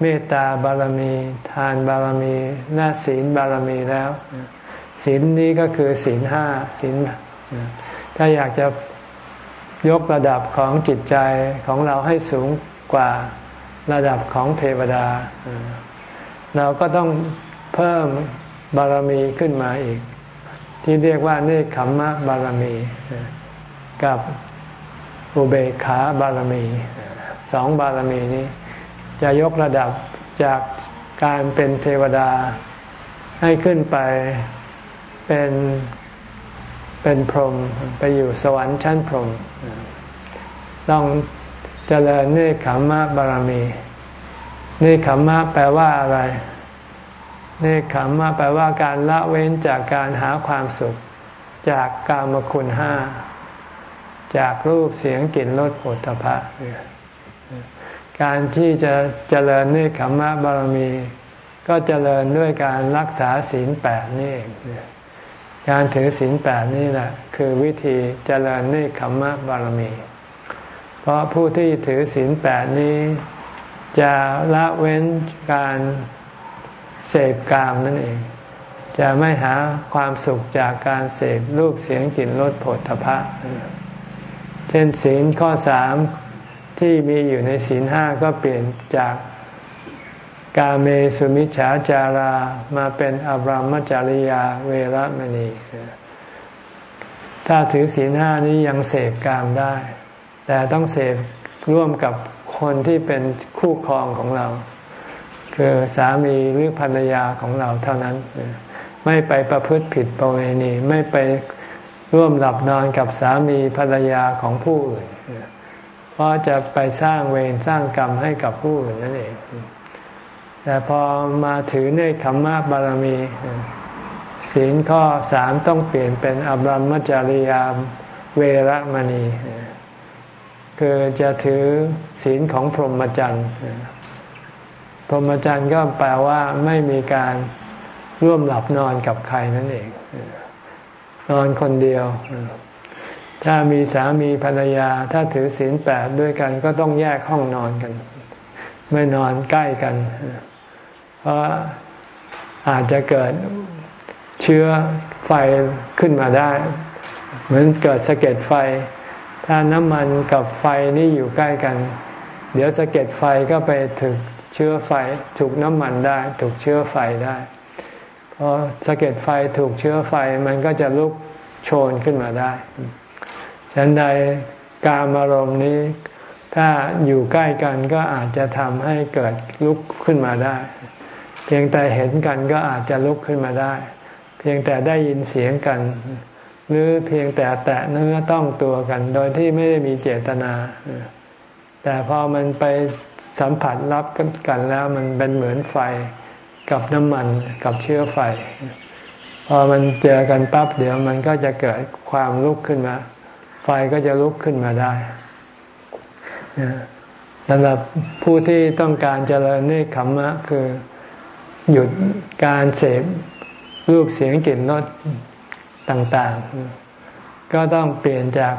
เมตตาบารมี ทานบารมีและศีลบารมีแล้ว ศีลนี้ก็คือศีลห้าศีล ถ้าอยากจะยกระดับของจิตใจของเราให้สูงกว่าระดับของเทวดา เราก็ต้องเพิ่มบารมีขึ้นมาอีก ที่เรียกว่าเนคขมมะบารมี กับอุเบกขาบารมีสองบารมีนี้ จะยกระดับจากการเป็นเทวดา ให้ขึ้นไปเป็น เป็นพรหมไปอยู่สวรรค์ชั้นพรหมต้องเจริญเนคขมมะบารมี เนคขมมะแปลว่าอะไร เนคขมมะแปลว่าการละเว้นจากการหาความสุข จากกามคุณห้า จากรูปเสียงกลิ่นรสผลตภะการที่จะเจริญเนคขมมะบารมี ก็เจริญด้วยการรักษาศีลแปดนี่เอง การถือศีลแปดนี่แหละคือวิธีเจริญเนคขมมะบารมี เพราะผู้ที่ถือศีลแปดนี้จะละเว้นการเสพกามนั่นเอง จะไม่หาความสุขจากการเสพรูปเสียงกลิ่นรสผลทพะ เช่นศีลข้อสามที่มีอยู่ในศีลห้าก็เปลี่ยนจาก กาเมสุมิชฌาจารามาเป็นอบรมจริยาเวรมณี ถ้าถือศีลห้านี้ยังเสพกามได้ แต่ต้องเสพร่วมกับคนที่เป็นคู่ครองของเรา คือสามีหรือภรรยาของเราเท่านั้น ไม่ไปประพฤติผิดประเวณี ไม่ไปร่วมหลับนอนกับสามีภรรยาของผู้อื่น เพราะจะไปสร้างเวรสร้างกรรมให้กับผู้อื่นนั่นเอง แต่พอมาถือเนคขมมะบารมี ศีลข้อสามต้องเปลี่ยนเป็นอบรมจริยาเวรมณี คือจะถือศีลของพรหมจรรย์พรหมจรรย์ก็แปลว่าไม่มีการร่วมหลับนอนกับใครนั่นเอง นอนคนเดียว ถ้ามีสามีภรรยา ถ้าถือศีลแปดด้วยกันก็ต้องแยกห้องนอนกัน ไม่นอนใกล้กัน เพราะอาจจะเกิดเชื้อไฟขึ้นมาได้ เหมือนเกิดสะเก็ดไฟ ถ้าน้ำมันกับไฟนี่อยู่ใกล้กัน เดี๋ยวสะเก็ดไฟก็ไปถึกเชื้อไฟถูกน้ำมันได้ ถูกเชื้อไฟได้พอสะเก็ดไฟถูกเชื้อไฟมันก็จะลุกโชนขึ้นมาได้ฉันใดกามารมณ์นี้ ถ้าอยู่ใกล้กันก็อาจจะทำให้เกิดลุกขึ้นมาได้ พียงแต่เห็นกันก็อาจจะลุกขึ้นมาได้ เพียงแต่ได้ยินเสียงกัน หรือเพียงแต่แตะเนื้อต้องตัวกัน โดยที่ไม่ได้มีเจตนา แต่พอมันไปสัมผัสรับกันแล้วมันเป็นเหมือนไฟกับน้ำมันกับเชื้อไฟ พอมันเจอกันปั๊บเดี๋ยวมันก็จะเกิดความลุกขึ้นมา ไฟก็จะลุกขึ้นมาได้สำหรับผู้ที่ต้องการเจริญเนคขมมะคือ หยุดการเสพรูปเสียงกลิ่นรสต่างๆ ก็ต้องเปลี่ยนจาก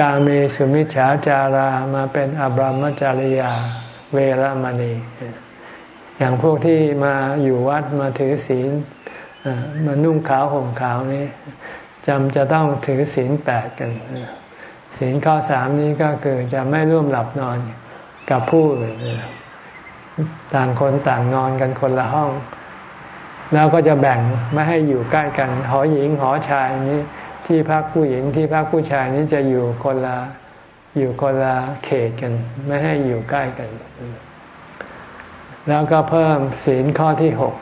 กาเมสุมิชฌาจารามาเป็นอบรมจริยาเวรมณี อย่างพวกที่มาอยู่วัดมาถือศีลมานุ่งขาวห่มขาวนี้จำจะต้องถือศีลแปดกันศีลข้อสามนี้ก็คือจะไม่ร่วมหลับนอนกับผู้อื่น ต่างคนต่างนอนกันคนละห้อง แล้วก็จะแบ่งไม่ให้อยู่ใกล้กัน หอหญิงหอชายนี้ ที่พักผู้หญิงที่พักผู้ชายนี้จะอยู่คนละอยู่คนละเขตกัน ไม่ให้อยู่ใกล้กัน แล้วก็เพิ่มศีลข้อที่หก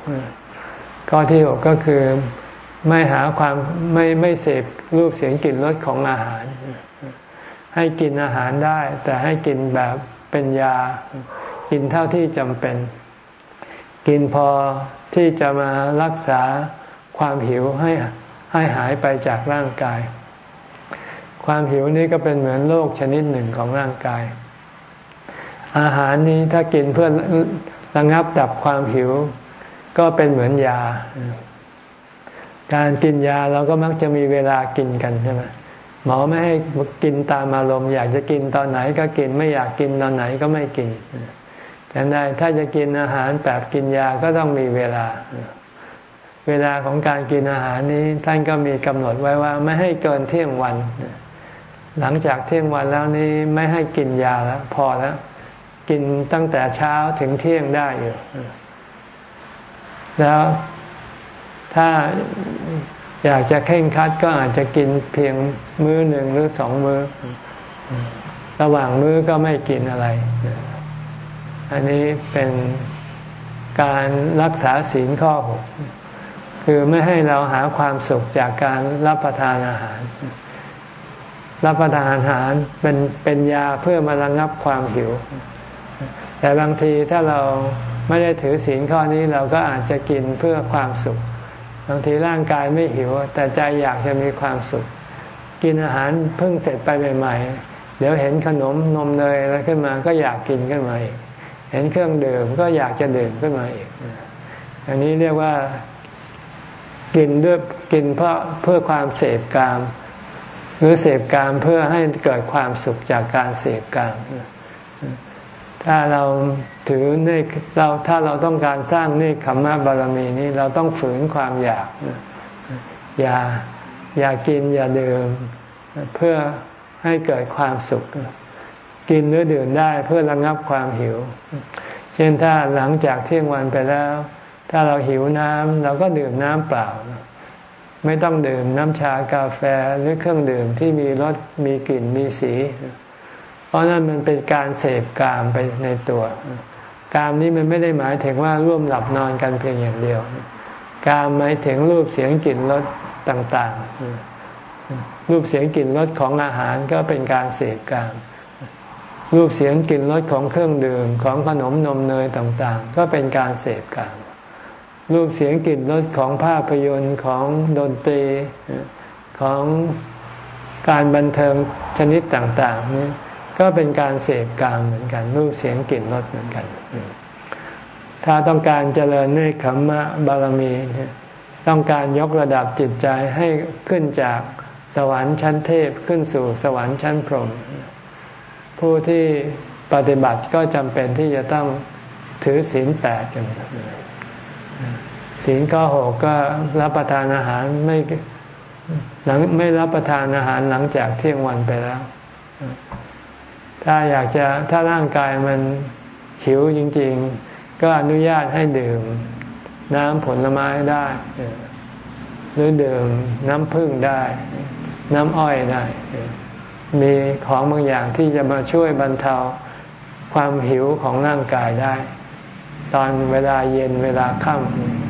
ข้อที่หกก็คือไม่หาความไม่ไม่เสพรูปเสียงกลิ่นรสของอาหาร ให้กินอาหารได้ แต่ให้กินแบบเป็นยา กินเท่าที่จำเป็น กินพอที่จะมารักษาความหิวให้ให้หายไปจากร่างกาย ความหิวนี้ก็เป็นเหมือนโรคชนิดหนึ่งของร่างกาย อาหารนี้ถ้ากินเพื่อระงับดับความหิว ก็เป็นเหมือนยา การกินยาเราก็มักจะมีเวลากินกันใช่ไหมหมอไม่ให้กินตามอารมณ์อยากจะกินตอนไหนก็กินไม่อยากกินตอนไหนก็ไม่กิน ฉันใดถ้าจะกินอาหารแบบกินยาก็ต้องมีเวลา เวลาของการกินอาหารนี้ท่านก็มีกำหนดไว้ว่าไม่ให้เกินเที่ยงวัน หลังจากเที่ยงวันแล้วนี้ไม่ให้กินยาแล้ว พอแล้วกินตั้งแต่เช้าถึงเที่ยงได้อยู่ แล้วถ้าอยากจะเข่งคัดก็อาจจะกินเพียงมื้อหนึ่งหรือสองมื้อ ระหว่างมื้อก็ไม่กินอะไร อันนี้เป็นการรักษาศีลข้อหกคือไม่ให้เราหาความสุขจากการรับประทานอาหาร รับประทานอาหารเป็นเป็นยาเพื่อมาระงับความหิว แต่บางทีถ้าเราไม่ได้ถือศีลข้อนี้เราก็อาจจะกินเพื่อความสุข บางทีร่างกายไม่หิว แต่ใจอยากจะมีความสุข กินอาหารเพิ่งเสร็จไปใหม่ ๆ เดี๋ยวเห็นขนมนมเนยอะไรขึ้นมาก็อยากกินขึ้นมาอีก เห็นเครื่องดื่มก็อยากจะดื่มขึ้นมาอีก อันนี้เรียกว่ากินด้วยกินเพราะเพื่อความเสพกาม หรือเสพกามเพื่อให้เกิดความสุขจากการเสพกามถ้าเราถือเนเราถ้าเราต้องการสร้างเนคขมมะบารมีนี้เราต้องฝืนความอยาก อย่าอย่ากินอย่าดื่มเพื่อให้เกิดความสุข กินหรือดื่มได้เพื่อระงับความหิว เช่นถ้าหลังจากเที่ยงวันไปแล้ว ถ้าเราหิวน้ำเราก็ดื่มน้ำเปล่า ไม่ต้องดื่มน้ำชากาแฟหรือเครื่องดื่มที่มีรสมีกลิ่นมีสี เพราะนั่นมันเป็นการเสพกามไปในตัวกามนี้มันไม่ได้หมายถึงว่าร่วมหลับนอนกันเพียงอย่างเดียว กามหมายถึงรูปเสียงกลิ่นรสต่าง ๆ รูปเสียงกลิ่นรสของอาหารก็เป็นการเสพกาม รูปเสียงกลิ่นรสของเครื่องดื่มของขนมนมเนยต่างๆ ก็เป็นการเสพกามรูปเสียงกลิ่นรสของภาพยนตร์ของดนตรีของการบันเทิงชนิดต่างๆนี้ก็เป็นการเสพกามเหมือนกัน รูปเสียงกลิ่นรสเหมือนกัน ถ้าต้องการเจริญเนคขมมะบารมีต้องการยกระดับจิตใจให้ขึ้นจากสวรรค์ชั้นเทพขึ้นสู่สวรรค์ชั้นพรหม ผู้ที่ปฏิบัติก็จำเป็นที่จะต้องถือศีลแปดกันศีลข้อหกก็รับประทานอาหารไม่หลังไม่รับประทานอาหารหลังจากเที่ยงวันไปแล้ว ถ้าอยากจะถ้าร่างกายมันหิวจริง ๆ ก็อนุญาตให้ดื่ม น้ำผลไม้ได้ หรือดื่มน้ำผึ้งได้ น้ำอ้อยได้ มีของบางอย่างที่จะมาช่วยบรรเทาความหิวของร่างกายได้ ตอนเวลาเย็นเวลาค่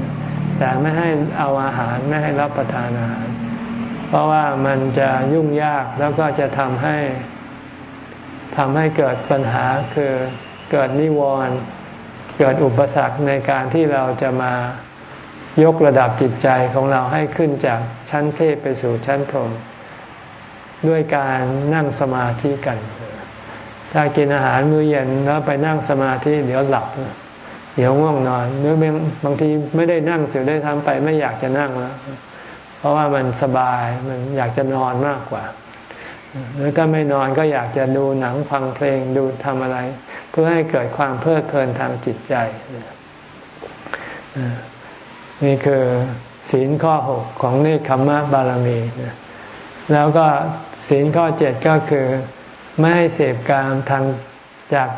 ำแต่ไม่ให้เอาอาหารไม่ให้รับประทานอาหาร เพราะว่ามันจะยุ่งยากแล้วก็จะทำให้ทำให้เกิดปัญหาคือเกิดนิวรณ์เกิดอุปสรรคในการที่เราจะมายกระดับจิตใจของเราให้ขึ้นจากชั้นเทพไปสู่ชั้นพรหม ด้วยการนั่งสมาธิกัน ถ้ากินอาหารมื้อเย็นแล้วไปนั่งสมาธิเดี๋ยวหลับ เดี๋ยวง่วงนอนหรือบางทีไม่ได้นั่งเสียได้ทำไปไม่อยากจะนั่งแล้วเพราะว่ามันสบายมันอยากจะนอนมากกว่าหรือถ้าไม่นอนก็อยากจะดูหนังฟังเพลงดูทำอะไร เพื่อให้เกิดความเพลิดเพลินทางจิตใจ นี่คือศีลข้อหกของเนคขมะบารมี แล้วก็ ศีลข้อเจ็ดก็คือไม่ให้เสพกามทางจาก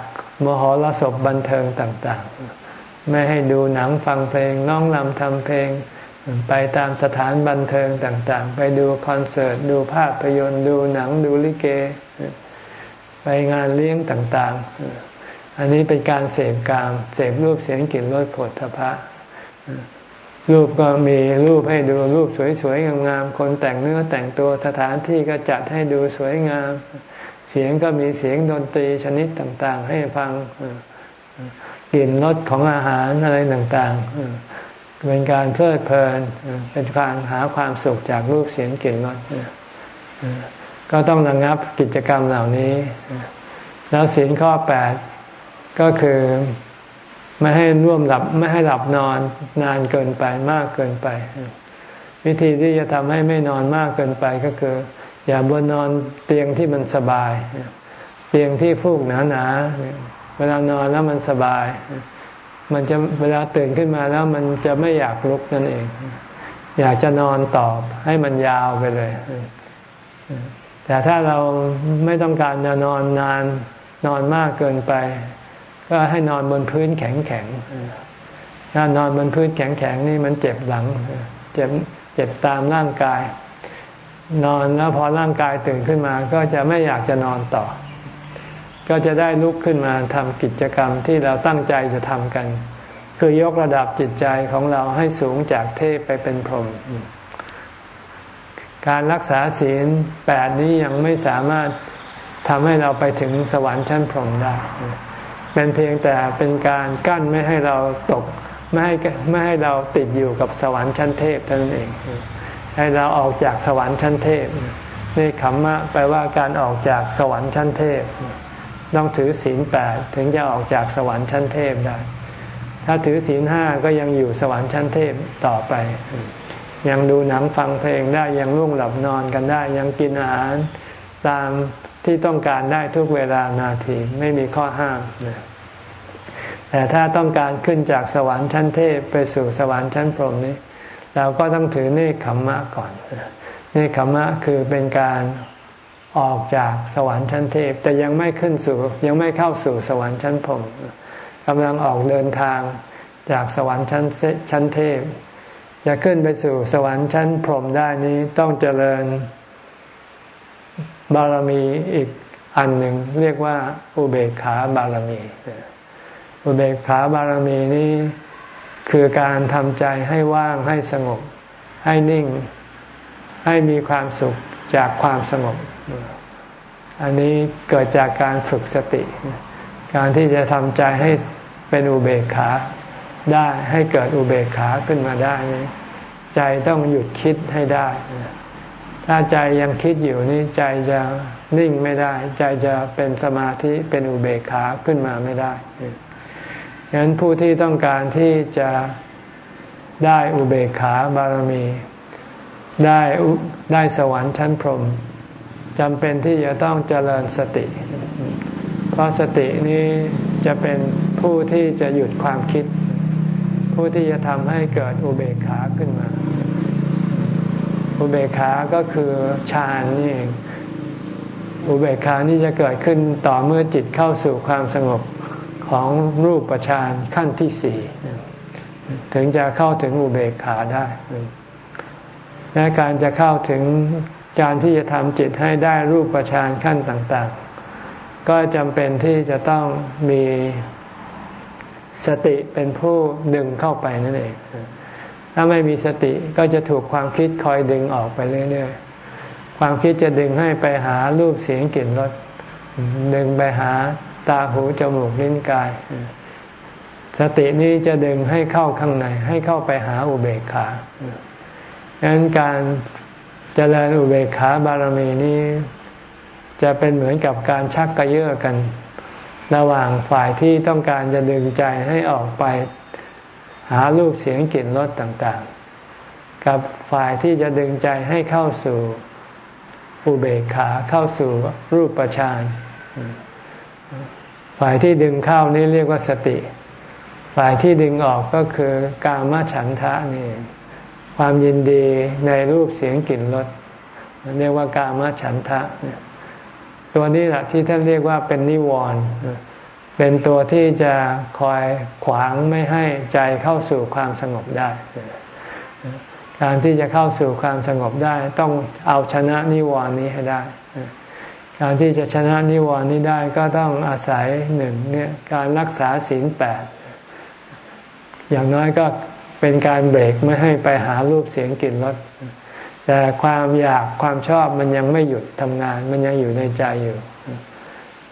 มหรสพบันเทิงต่างๆ ไม่ให้ดูหนังฟังเพลงน้องรำทำเพลง ไปตามสถานบันเทิงต่างๆ ไปดูคอนเสิร์ต ดูภาพยนตร์ ดูหนังดูลิเก ไปงานเลี้ยงต่างๆ อันนี้เป็นการเสพกาม เสพรูปเสียงกลิ่นรสผลทพะ รูปก็มีรูปให้ดูรูปสวยๆงามๆคนแต่งเนื้อแต่งตัวสถานที่ก็จัดให้ดูสวยงาม เสียงก็มีเสียงดนตรีชนิดต่างๆ ให้ฟังกลิ่นรสของอาหารอะไรต่างๆเป็นการเพลิดเพลินเป็นการหาความสุขจากรูปเสียงกลิ่นรสก็ต้องระงับกิจกรรมเหล่านี้ แล้วศีลข้อแปดก็คือ ไม่ให้ร่วมหลับไม่ให้หลับนอนนานเกินไปมากเกินไป วิธีที่จะทำให้ไม่นอนมากเกินไปก็คือ อย่าบนนอนเตียงที่มันสบาย เตียงที่ฟูกหนาๆเวลานอนแล้วมันสบาย มันจะเวลาตื่นขึ้นมาแล้วมันจะไม่อยากลุกนั่นเอง อยากจะนอนตอบให้มันยาวไปเลย แต่ถ้าเราไม่ต้องการจะนอนนานนอนมากเกินไป ก็ให้นอนบนพื้นแข็งแข็งถ้านอนบนพื้นแข็งแข็งนี่มันเจ็บหลัง เจ็บเจ็บตามร่างกาย นอนแล้วพอร่างกายตื่นขึ้นมา ก็จะไม่อยากจะนอนต่อ ก็จะได้ลุกขึ้นมาทำกิจกรรมที่เราตั้งใจจะทำกัน คือยกระดับจิตใจของเราให้สูงจากเทพไปเป็นพรหมการรักษาศีลแปดนี้ยังไม่สามารถทำให้เราไปถึงสวรรค์ชั้นพรหมได้ เป็นเพียงแต่เป็นการกั้นไม่ให้เราตกไม่ให้ไม่ให้เราติดอยู่กับสวรรค์ชั้นเทพเท่านั้นเอง ให้เราออกจากสวรรค์ชั้นเทพนี่คำว่าแปลว่าการออกจากสวรรค์ชั้นเทพ ต้องถือศีลแปดถึงจะออกจากสวรรค์ชั้นเทพได้ ถ้าถือศีลห้าก็ยังอยู่สวรรค์ชั้นเทพต่อไป ยังดูหนังฟังเพลงได้ยังร่วงหลับนอนกันได้ ยังกินอาหารตาม ที่ต้องการได้ทุกเวลานาทีไม่มีข้อห้ามแต่ถ้าต้องการขึ้นจากสวรรค์ชั้นเทพไปสู่สวรรค์ชั้นพรหมนี้เราก็ต้องถือเนคขมมะก่อนเนคขมมะคือเป็นการออกจากสวรรค์ชั้นเทพ แต่ยังไม่ขึ้นสู่ยังไม่เข้าสู่สวรรค์ชั้นพรหมกำลังออกเดินทางจากสวรรค์ชั้นชั้นเทพจะขึ้นไปสู่สวรรค์ชั้นพรหมได้นี้ต้องเจริญ บารมีอีกอันหนึ่งเรียกว่าอุเบกขาบารมี อุเบกขาบารมีนี้คือการทำใจให้ว่างให้สงบ ให้นิ่ง ให้มีความสุขจากความสงบ อันนี้เกิดจากการฝึกสติ การที่จะทำใจให้เป็นอุเบกขาได้ให้เกิดอุเบกขาขึ้นมาได้ ใจต้องหยุดคิดให้ได้ ถ้าใจยังคิดอยู่นี่ใจจะนิ่งไม่ได้ ใจจะเป็นสมาธิเป็นอุเบกขาขึ้นมาไม่ได้ฉะนั้นผู้ที่ต้องการที่จะได้อุเบกขาบารมี ได้ได้สวรรค์ชั้นพรหมจำเป็นที่จะต้องเจริญสติ เพราะสตินี้จะเป็นผู้ที่จะหยุดความคิด ผู้ที่จะทำให้เกิดอุเบกขาขึ้นมา อุเบกขาก็คือฌานนี่เองอุเบกขานี่จะเกิดขึ้นต่อเมื่อจิตเข้าสู่ความสงบของรูปฌานขั้นที่สี่ถึงจะเข้าถึงอุเบกขาได้ และการจะเข้าถึงการที่จะทำจิตให้ได้รูปฌานขั้นต่าง ๆ ก็จำเป็นที่จะต้องมีสติเป็นผู้ดึงเข้าไปนั่นเอง ถ้าไม่มีสติก็จะถูกความคิดคอยดึงออกไปเรื่อยๆ ความคิดจะดึงให้ไปหารูปเสียงกลิ่นรสดึงไปหาตาหูจมูกลิ้นกาย สตินี้จะดึงให้เข้าข้างใน ให้เข้าไปหาอุเบกขาดังนั้นการเจริญอุเบกขาบารมีนี้ จะเป็นเหมือนกับการชักกระเยาะกัน ระหว่างฝ่ายที่ต้องการจะดึงใจให้ออกไป หารูปเสียงกลิ่นรสต่างๆ กับฝ่ายที่จะดึงใจให้เข้าสู่อุเบกขาเข้าสู่รูปประชานฝ่ายที่ดึงเข้านี่เรียกว่าสติ ฝ่ายที่ดึงออกก็คือกามฉันทะนี่ความยินดีในรูปเสียงกลิ่นรสเรียกว่ากามฉันทะ ตัวนี้แหละที่ท่านเรียกว่าเป็นนิวรณ์ เป็นตัวที่จะคอยขวางไม่ให้ใจเข้าสู่ความสงบได้ การที่จะเข้าสู่ความสงบได้ ต้องเอาชนะนิวรณ์นี้ให้ได้ การที่จะชนะนิวรณ์นี้ได้ก็ต้องอาศัยหนึ่งเนี่ยการรักษาศีลแปดอย่างน้อยก็เป็นการเบรกไม่ให้ไปหารูปเสียงกลิ่นรสแต่ความอยากความชอบมันยังไม่หยุดทำงาน มันยังอยู่ในใจอยู่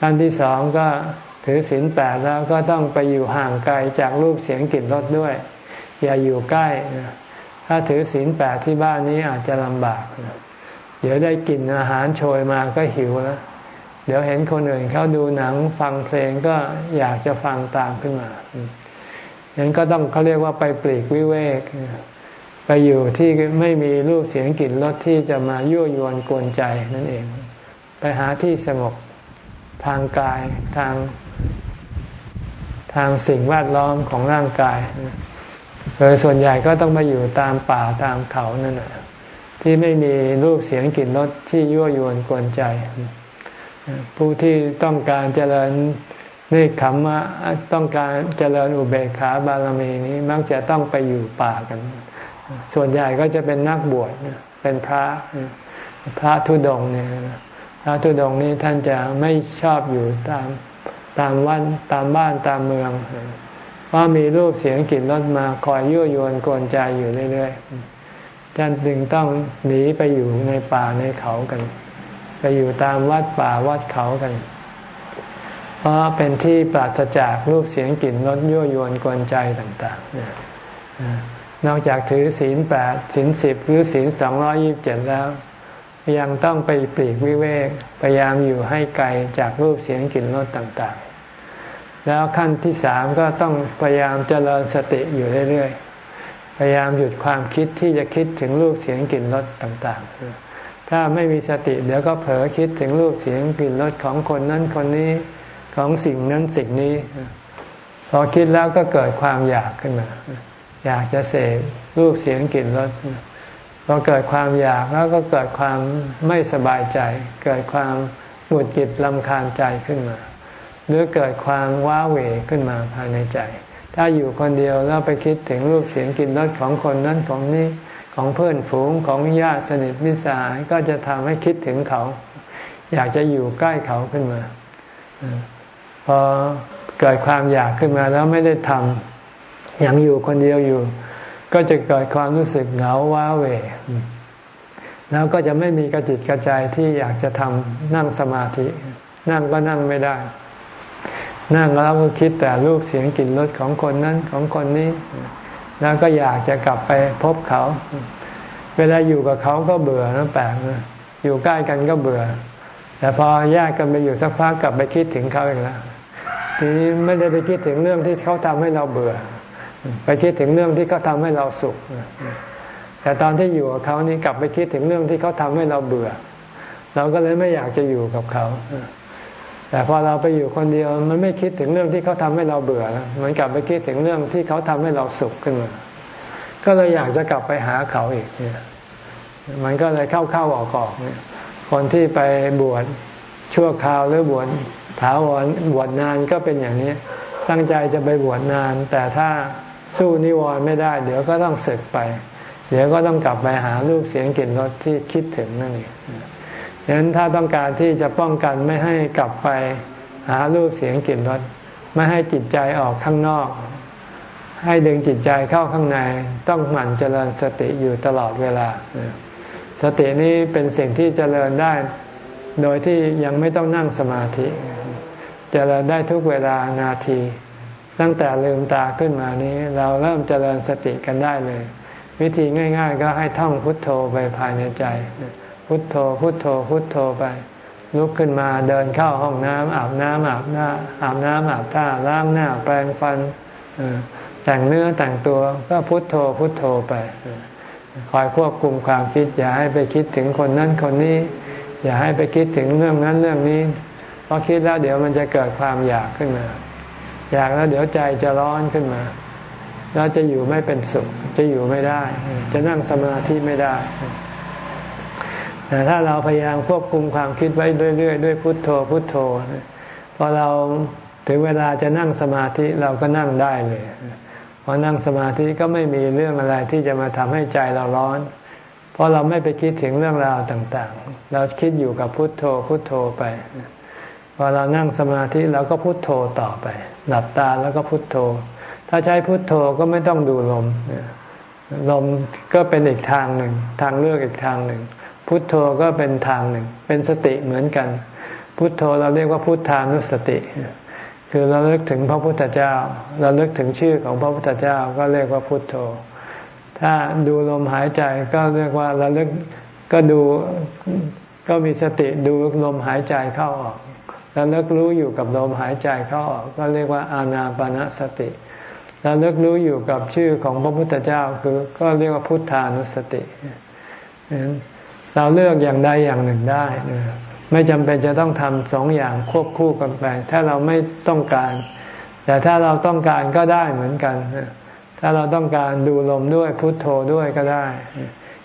ขั้นที่สองก็ ถือศีลแปดแล้วก็ต้องไปอยู่ห่างไกลจากรูปเสียงกลิ่นรสด้วย อย่าอยู่ใกล้ ถ้าถือศีลแปดที่บ้านนี้อาจจะลำบาก เดี๋ยวได้กินอาหารโชยมาก็หิวแล้ว เดี๋ยวเห็นคนอื่นเขาดูหนังฟังเพลงก็อยากจะฟังตามขึ้นมาอย่างนั้นก็ต้องเขาเรียกว่าไปปลีกวิเวก ไปอยู่ที่ไม่มีรูปเสียงกลิ่นรสที่จะมายั่วยวนกวนใจนั่นเอง ไปหาที่สงบทางกายทาง ทางสิ่งแวดล้อมของร่างกายโดยส่วนใหญ่ก็ต้องมาอยู่ตามป่าตามเขานั่นแหะที่ไม่มีรูปเสียงกลิ่นรสที่ยั่วยวนกวนใจ ผู้ที่ต้องการเจริญเนคขมมะต้องการเจริญอุเบกขาบารมีนี้มักจะต้องไปอยู่ป่ากัน ส่วนใหญ่ก็จะเป็นนักบวชเป็นพระพระทุดงเนี่ยพระทุดงนี้ท่านจะไม่ชอบอยู่ตาม ตามวันตามบ้านตามเมืองทเพรามีรูปเสียงกลิ่นรสมาคอยยั่วยวนกวนใจอยู่เรื่อยๆท่านจึงต้องหนีไปอยู่ในป่าในเขากัน ไปอยู่ตามวัดป่าวัดเขากัน เพราะเป็นที่ปราศจากรูปเสียงกลิ่นรสยั่วยวนกวนใจต่างๆนอกจากถือศีลแปดศีลสิบหรือศีลสองร้อยิบเจ็ดแล้ว ยังต้องไปปลีกวิเวกพยายามอยู่ให้ไกลจากรูปเสียงกลิ่นรสต่างๆ แล้วขั้นที่สามก็ต้องพยายามเจริญสติอยู่เรื่อยๆ พยายามหยุดความคิดที่จะคิดถึงรูปเสียงกลิ่นรสต่างๆ ถ้าไม่มีสติเดี๋ยวก็เผลอคิดถึงรูปเสียงกลิ่นรสของคนนั้นคนนี้ของสิ่งนั้นสิ่งนี้ พอคิดแล้วก็เกิดความอยากขึ้นมา อยากจะเสพรูปเสียงกลิ่นรส พอเกิดความอยากแล้วก็เกิดความไม่สบายใจ เกิดความหงุดหงิดลำคาญใจขึ้นมา หรือเกิดความว้าเหวขึ้นมาภายในใจ ถ้าอยู่คนเดียวแล้วไปคิดถึงรูปเสียงกลิ่นรสของคนนั้นของนี้ของเพื่อนฝูงของญาติสนิทมิสหายก็จะทำให้คิดถึงเขา อยากจะอยู่ใกล้เขาขึ้นมาพอเกิดความอยากขึ้นมาแล้วไม่ได้ทำยังอยู่คนเดียวอยู่ ก็จะเกิดความรู้สึกเหงาว้าเหวแล้วก็จะไม่มีกระจิตกระใจที่อยากจะทำนั่งสมาธิ นั่งก็นั่งไม่ได้ นั่งแล้วก็คิดแต่รูปเสียงกลิ่นรสของคนนั้นของคนนี้ แล้วก็อยากจะกลับไปพบเขา เวลาอยู่กับเขาก็เบื่อนะแปลกนะอยู่ใกล้กันก็เบื่อ แต่พอแยกกันไปอยู่สักพักกลับไปคิดถึงเขาอีกแล้วทีนี้ไม่ได้ไปคิดถึงเรื่องที่เขาทำให้เราเบื่อ ไปคิดถึงเรื่องที่เขาทาให้เราสุข แต่ตอนที่อยู่กับเขานี่กลับไปคิดถึงเรื่องที่เขาทาให้เราเบื่อ เราก็เลยไม่อยากจะอยู่กับเขา แต่พอเราไปอยู่คนเดียวมันไม่คิดถึงเรื่องที่เขาทาให้เราเบื่อแล้วมันกลับไปคิดถึงเรื่องที่เขาทำให้เราสุขขึ้นมา ก็เลยอยากจะกลับไปหาเขาอีกเนี่ยมันก็เลยเข้าๆออกๆเนี่ยคนที่ไปบวชชั่วคราวหรือบวชถาวรบวชนานก็เป็นอย่างนี้ ตั้งใจจะไปบวชนาน แต่ถ้า สู้นิวรณ์ไม่ได้ เดี๋ยวก็ต้องเสร็จไป เดี๋ยวก็ต้องกลับไปหารูปเสียงกลิ่นรสที่คิดถึงนั่นเองดังนั้นถ้าต้องการที่จะป้องกันไม่ให้กลับไปหารูปเสียงกลิ่นรสไม่ให้จิตใจออกข้างนอก ให้ดึงจิตใจเข้าข้างใน ต้องหมั่นเจริญสติอยู่ตลอดเวลา สตินี้เป็นสิ่งที่เจริญได้ โดยที่ยังไม่ต้องนั่งสมาธิ เจริญได้ทุกเวลานาที ตั้งแต่ลืมตาขึ้นมานี้ เราเริ่มเจริญสติกันได้เลย วิธีง่าย ๆ ก็ให้ท่องพุทโธไปภายในใจ พุทโธพุทโธพุทโธไป ลุกขึ้นมาเดินเข้าห้องน้ำอาบน้ำอาบหน้า อาบน้ำอาบท่าล้างหน้าแปรงฟันแต่งเนื้อแต่งตัวก็พุทโธพุทโธไปคอยควบคุมความคิด อย่าให้ไปคิดถึงคนนั้นคนนี้ อย่าให้ไปคิดถึงเรื่องนั้นเรื่องนี้พอคิดแล้วเดี๋ยวมันจะเกิดความอยากขึ้นมา อยากแล้วเดี๋ยวใจจะร้อนขึ้นมา แล้วจะอยู่ไม่เป็นสุข จะอยู่ไม่ได้ จะนั่งสมาธิไม่ได้ แต่ถ้าเราพยายามควบคุมความคิดไว้เรื่อยๆด้วยพุทโธพุทโธพอเราถึงเวลาจะนั่งสมาธิเราก็นั่งได้เลยพอนั่งสมาธิก็ไม่มีเรื่องอะไรที่จะมาทำให้ใจเราร้อน เพราะเราไม่ไปคิดถึงเรื่องราวต่างๆ เราคิดอยู่กับพุทโธพุทโธไปพอเรานั่งสมาธิเราก็พุโทโธต่อไป หลับตาแล้วก็พุทโธ ถ้าใช้พุทโธก็ไม่ต้องดูลม ลมก็เป็นอีกทางหนึ่ง ทางเลือกอีกทางหนึ่ง พุทโธก็เป็นทางหนึ่ง เป็นสติเหมือนกัน พุทโธเราเรียกว่าพุทธานุสติ คือเราเลิกถึงพระพุทธเจ้า เราเลิกถึงชื่อของพระพุทธเจ้าก็เรียกว่าพุทโธ ถ้าดูลมหายใจก็เรียกว่าเราเลิกก็ดูก็มีสติดูลมหายใจเข้าออก แล้วเลิกรู้อยู่กับลมหายใจเข้าออกก็เรียกว่าอานาปานสติ แล้วเลิกรู้อยู่กับชื่อของพระพุทธเจ้าคือก็เรียกว่าพุทธานุสติ เราเลือกอย่างใดอย่างหนึ่งได้ ไม่จำเป็นจะต้องทำสองอย่างควบคู่กันไปถ้าเราไม่ต้องการ แต่ถ้าเราต้องการก็ได้เหมือนกันถ้าเราต้องการดูลมด้วยพุทโธด้วยก็ได้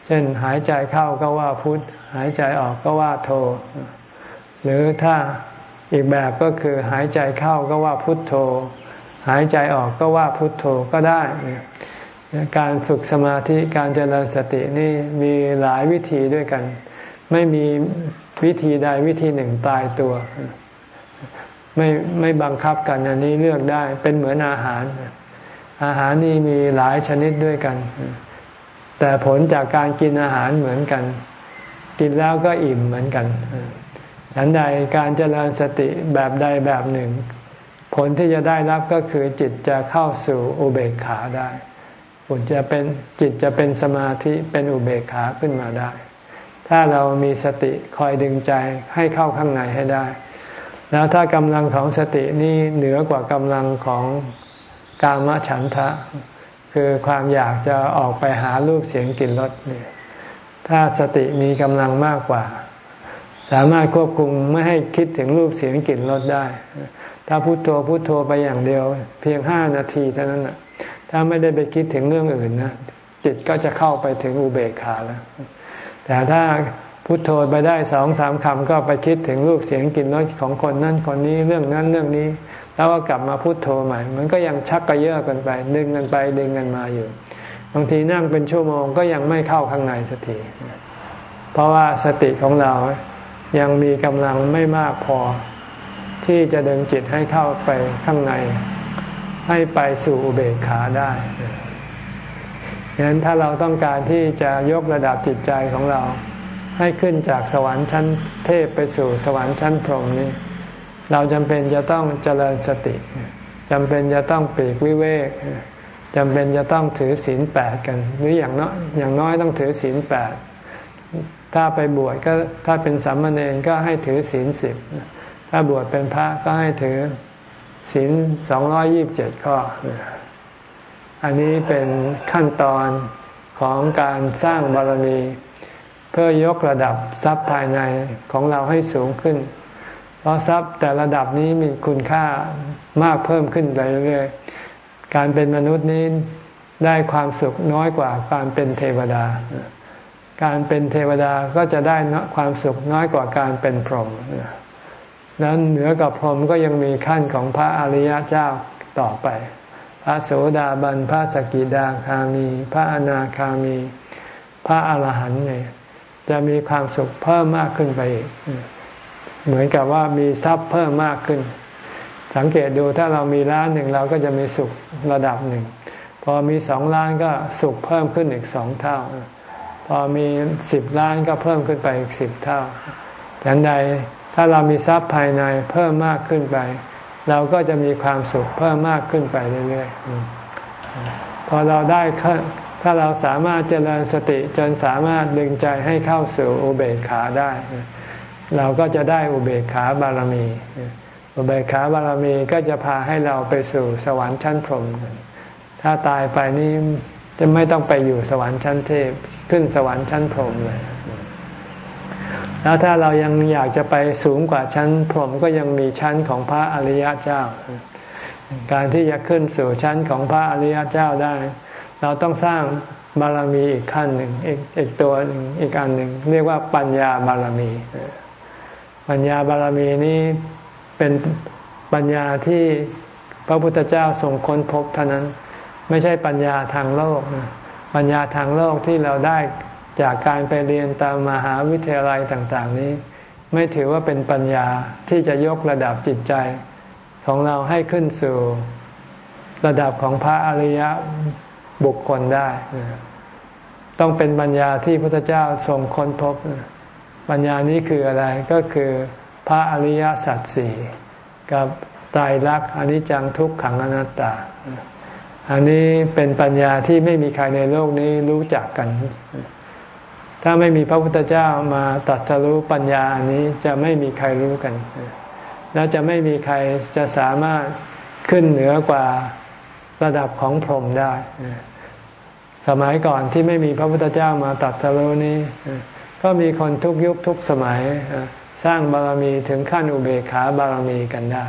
เช่นหายใจเข้าก็ว่าพุทหายใจออกก็ว่าโธหรือถ้า อีกแบบก็คือหายใจเข้าก็ว่าพุทโธ หายใจออกก็ว่าพุทโธก็ได้ การฝึกสมาธิการเจริญสตินี่มีหลายวิธีด้วยกัน ไม่มีวิธีใดวิธีหนึ่งตายตัว ไม่ไม่บังคับกันอันนี้เลือกได้เป็นเหมือนอาหาร อาหารนี่มีหลายชนิดด้วยกัน แต่ผลจากการกินอาหารเหมือนกัน กินแล้วก็อิ่มเหมือนกัน ฉันใดการเจริญสติแบบใดแบบหนึ่ง ผลที่จะได้รับก็คือจิตจะเข้าสู่อุเบกขาได้ผลจะเป็นจิตจะเป็นสมาธิเป็นอุเบกขาขึ้นมาได้ ถ้าเรามีสติคอยดึงใจให้เข้าข้างในให้ได้ แล้วถ้ากำลังของสตินี่เหนือกว่ากำลังของกามฉันทะ คือความอยากจะออกไปหารูปเสียงกลิ่นรสเนี่ยถ้าสติมีกำลังมากกว่า สามารถควบคุมไม่ให้คิดถึงรูปเสียงกลิ่นรสได้ ถ้าพุโทโธพุโทโธไปอย่างเดียว เพียงห้านาทีเท่านั้นนะถ้าไม่ได้ไปคิดถึงเรื่องอื่นนะจิตก็จะเข้าไปถึงอุเบกขาแล้ว แต่ถ้าพุโทโธไปได้สองสามคำก็ไปคิดถึงรูปเสียงกลิ่นรสของคนนั้นคนนี้เรื่องนั้นเรื่องนี้ แล้วก็กลับมาพุโทโธใหม่ มันก็ยังชักกระเยาะกันไป ดึงกันไปดึงกันมาอยู่ บางทีนั่งเป็นชั่วโมงก็ยังไม่เข้าข้างในสักทีเพราะว่าสติของเรา ยังมีกำลังไม่มากพอ ที่จะดึงจิตให้เข้าไปข้างใน ให้ไปสู่อุเบกขาได้ดังนั้นถ้าเราต้องการที่จะยกระดับจิตใจของเรา ให้ขึ้นจากสวรรค์ชั้นเทพไปสู่สวรรค์ชั้นพรหมนี้ เราจำเป็นจะต้องเจริญสติจำเป็นจะต้องปีกวิเวกจำเป็นจะต้องถือศีลแปดกัน หรืออย่างน้อยอย่างน้อยต้องถือศีลแปด ถ้าไปบวชก็ถ้าเป็นสามเณรก็ให้ถือศีลสิบถ้าบวชเป็นพระก็ให้ถือศีลสองร้อยี่บเจ็ดข้อ อันนี้เป็นขั้นตอนของการสร้างบารมี เพื่อยกระดับทรัพย์ภายในของเราให้สูงขึ้น เพราะทรัพย์แต่ระดับนี้มีคุณค่ามากเพิ่มขึ้นไปเรื่อยๆการเป็นมนุษย์นี้ได้ความสุขน้อยกว่าการเป็นเทวดา การเป็นเทวดาก็จะได้ความสุขน้อยกว่าการเป็นพรหมนั้นเหนือกับพรหมก็ยังมีขั้นของพระอริยเจ้าต่อไป พระโสดาบัน พระสกิดาคามี พระอนาคามี พระอรหันต์เนี่ยจะมีความสุขเพิ่มมากขึ้นไปอีก เหมือนกับว่ามีทรัพย์เพิ่มมากขึ้น สังเกตดูถ้าเรามีล้านหนึ่งเราก็จะมีสุขระดับหนึ่ง พอมีสองล้านก็สุขเพิ่มขึ้นอีกสองเท่า พอมีสิบล้านก็เพิ่มขึ้นไปอีกสิบเท่าฉันใดถ้าเรามีทรัพย์ภายในเพิ่มมากขึ้นไป เราก็จะมีความสุขเพิ่มมากขึ้นไปเรื่อยๆพอเราได้ถ้าเราสามารถเจริญสติจนสามารถดึงใจให้เข้าสู่อุเบกขาได้ เราก็จะได้อุเบกขาบารมี อุเบกขาบารมีก็จะพาให้เราไปสู่สวรรค์ชั้นพรหมถ้าตายไปนี้ จะไม่ต้องไปอยู่สวรรค์ชั้นเทพขึ้นสวรรค์ชั้นพรหมเลย แล้วถ้าเรายังอยากจะไปสูงกว่าชั้นพรหมก็ยังมีชั้นของพระอริยเจ้า การที่จะขึ้นสู่ชั้นของพระอริยเจ้าได้ เราต้องสร้างบารมีอีกขั้นหนึ่งอีกอีกตัวหนึ่งอีกอันหนึ่งเรียกว่าปัญญาบารมี ปัญญาบารมีนี้เป็นปัญญาที่พระพุทธเจ้าทรงค้นพบเท่านั้น ไม่ใช่ปัญญาทางโลก ปัญญาทางโลกที่เราได้จากการไปเรียนตามมหาวิทยาลัยต่างๆ นี้ ไม่ถือว่าเป็นปัญญาที่จะยกระดับจิตใจของเราให้ขึ้นสู่ระดับของพระอริยบุคคลได้ ต้องเป็นปัญญาที่พระพุทธเจ้าทรงค้นพบ ปัญญานี้คืออะไรก็คือพระอริยสัจสี่กับไตรลักอนิจจังทุกขังอนัตตา อันนี้เป็นปัญญาที่ไม่มีใครในโลกนี้รู้จักกัน ถ้าไม่มีพระพุทธเจ้ามาตัดสรู้ปัญญาอันนี้จะไม่มีใครรู้กัน และจะไม่มีใครจะสามารถขึ้นเหนือกว่าระดับของพรหมได้ สมัยก่อนที่ไม่มีพระพุทธเจ้ามาตัดสรู้นี้ ก็มีคนทุกยุคทุกสมัยสร้างบารมีถึงขั้นอุเบกขาบารมีกันได้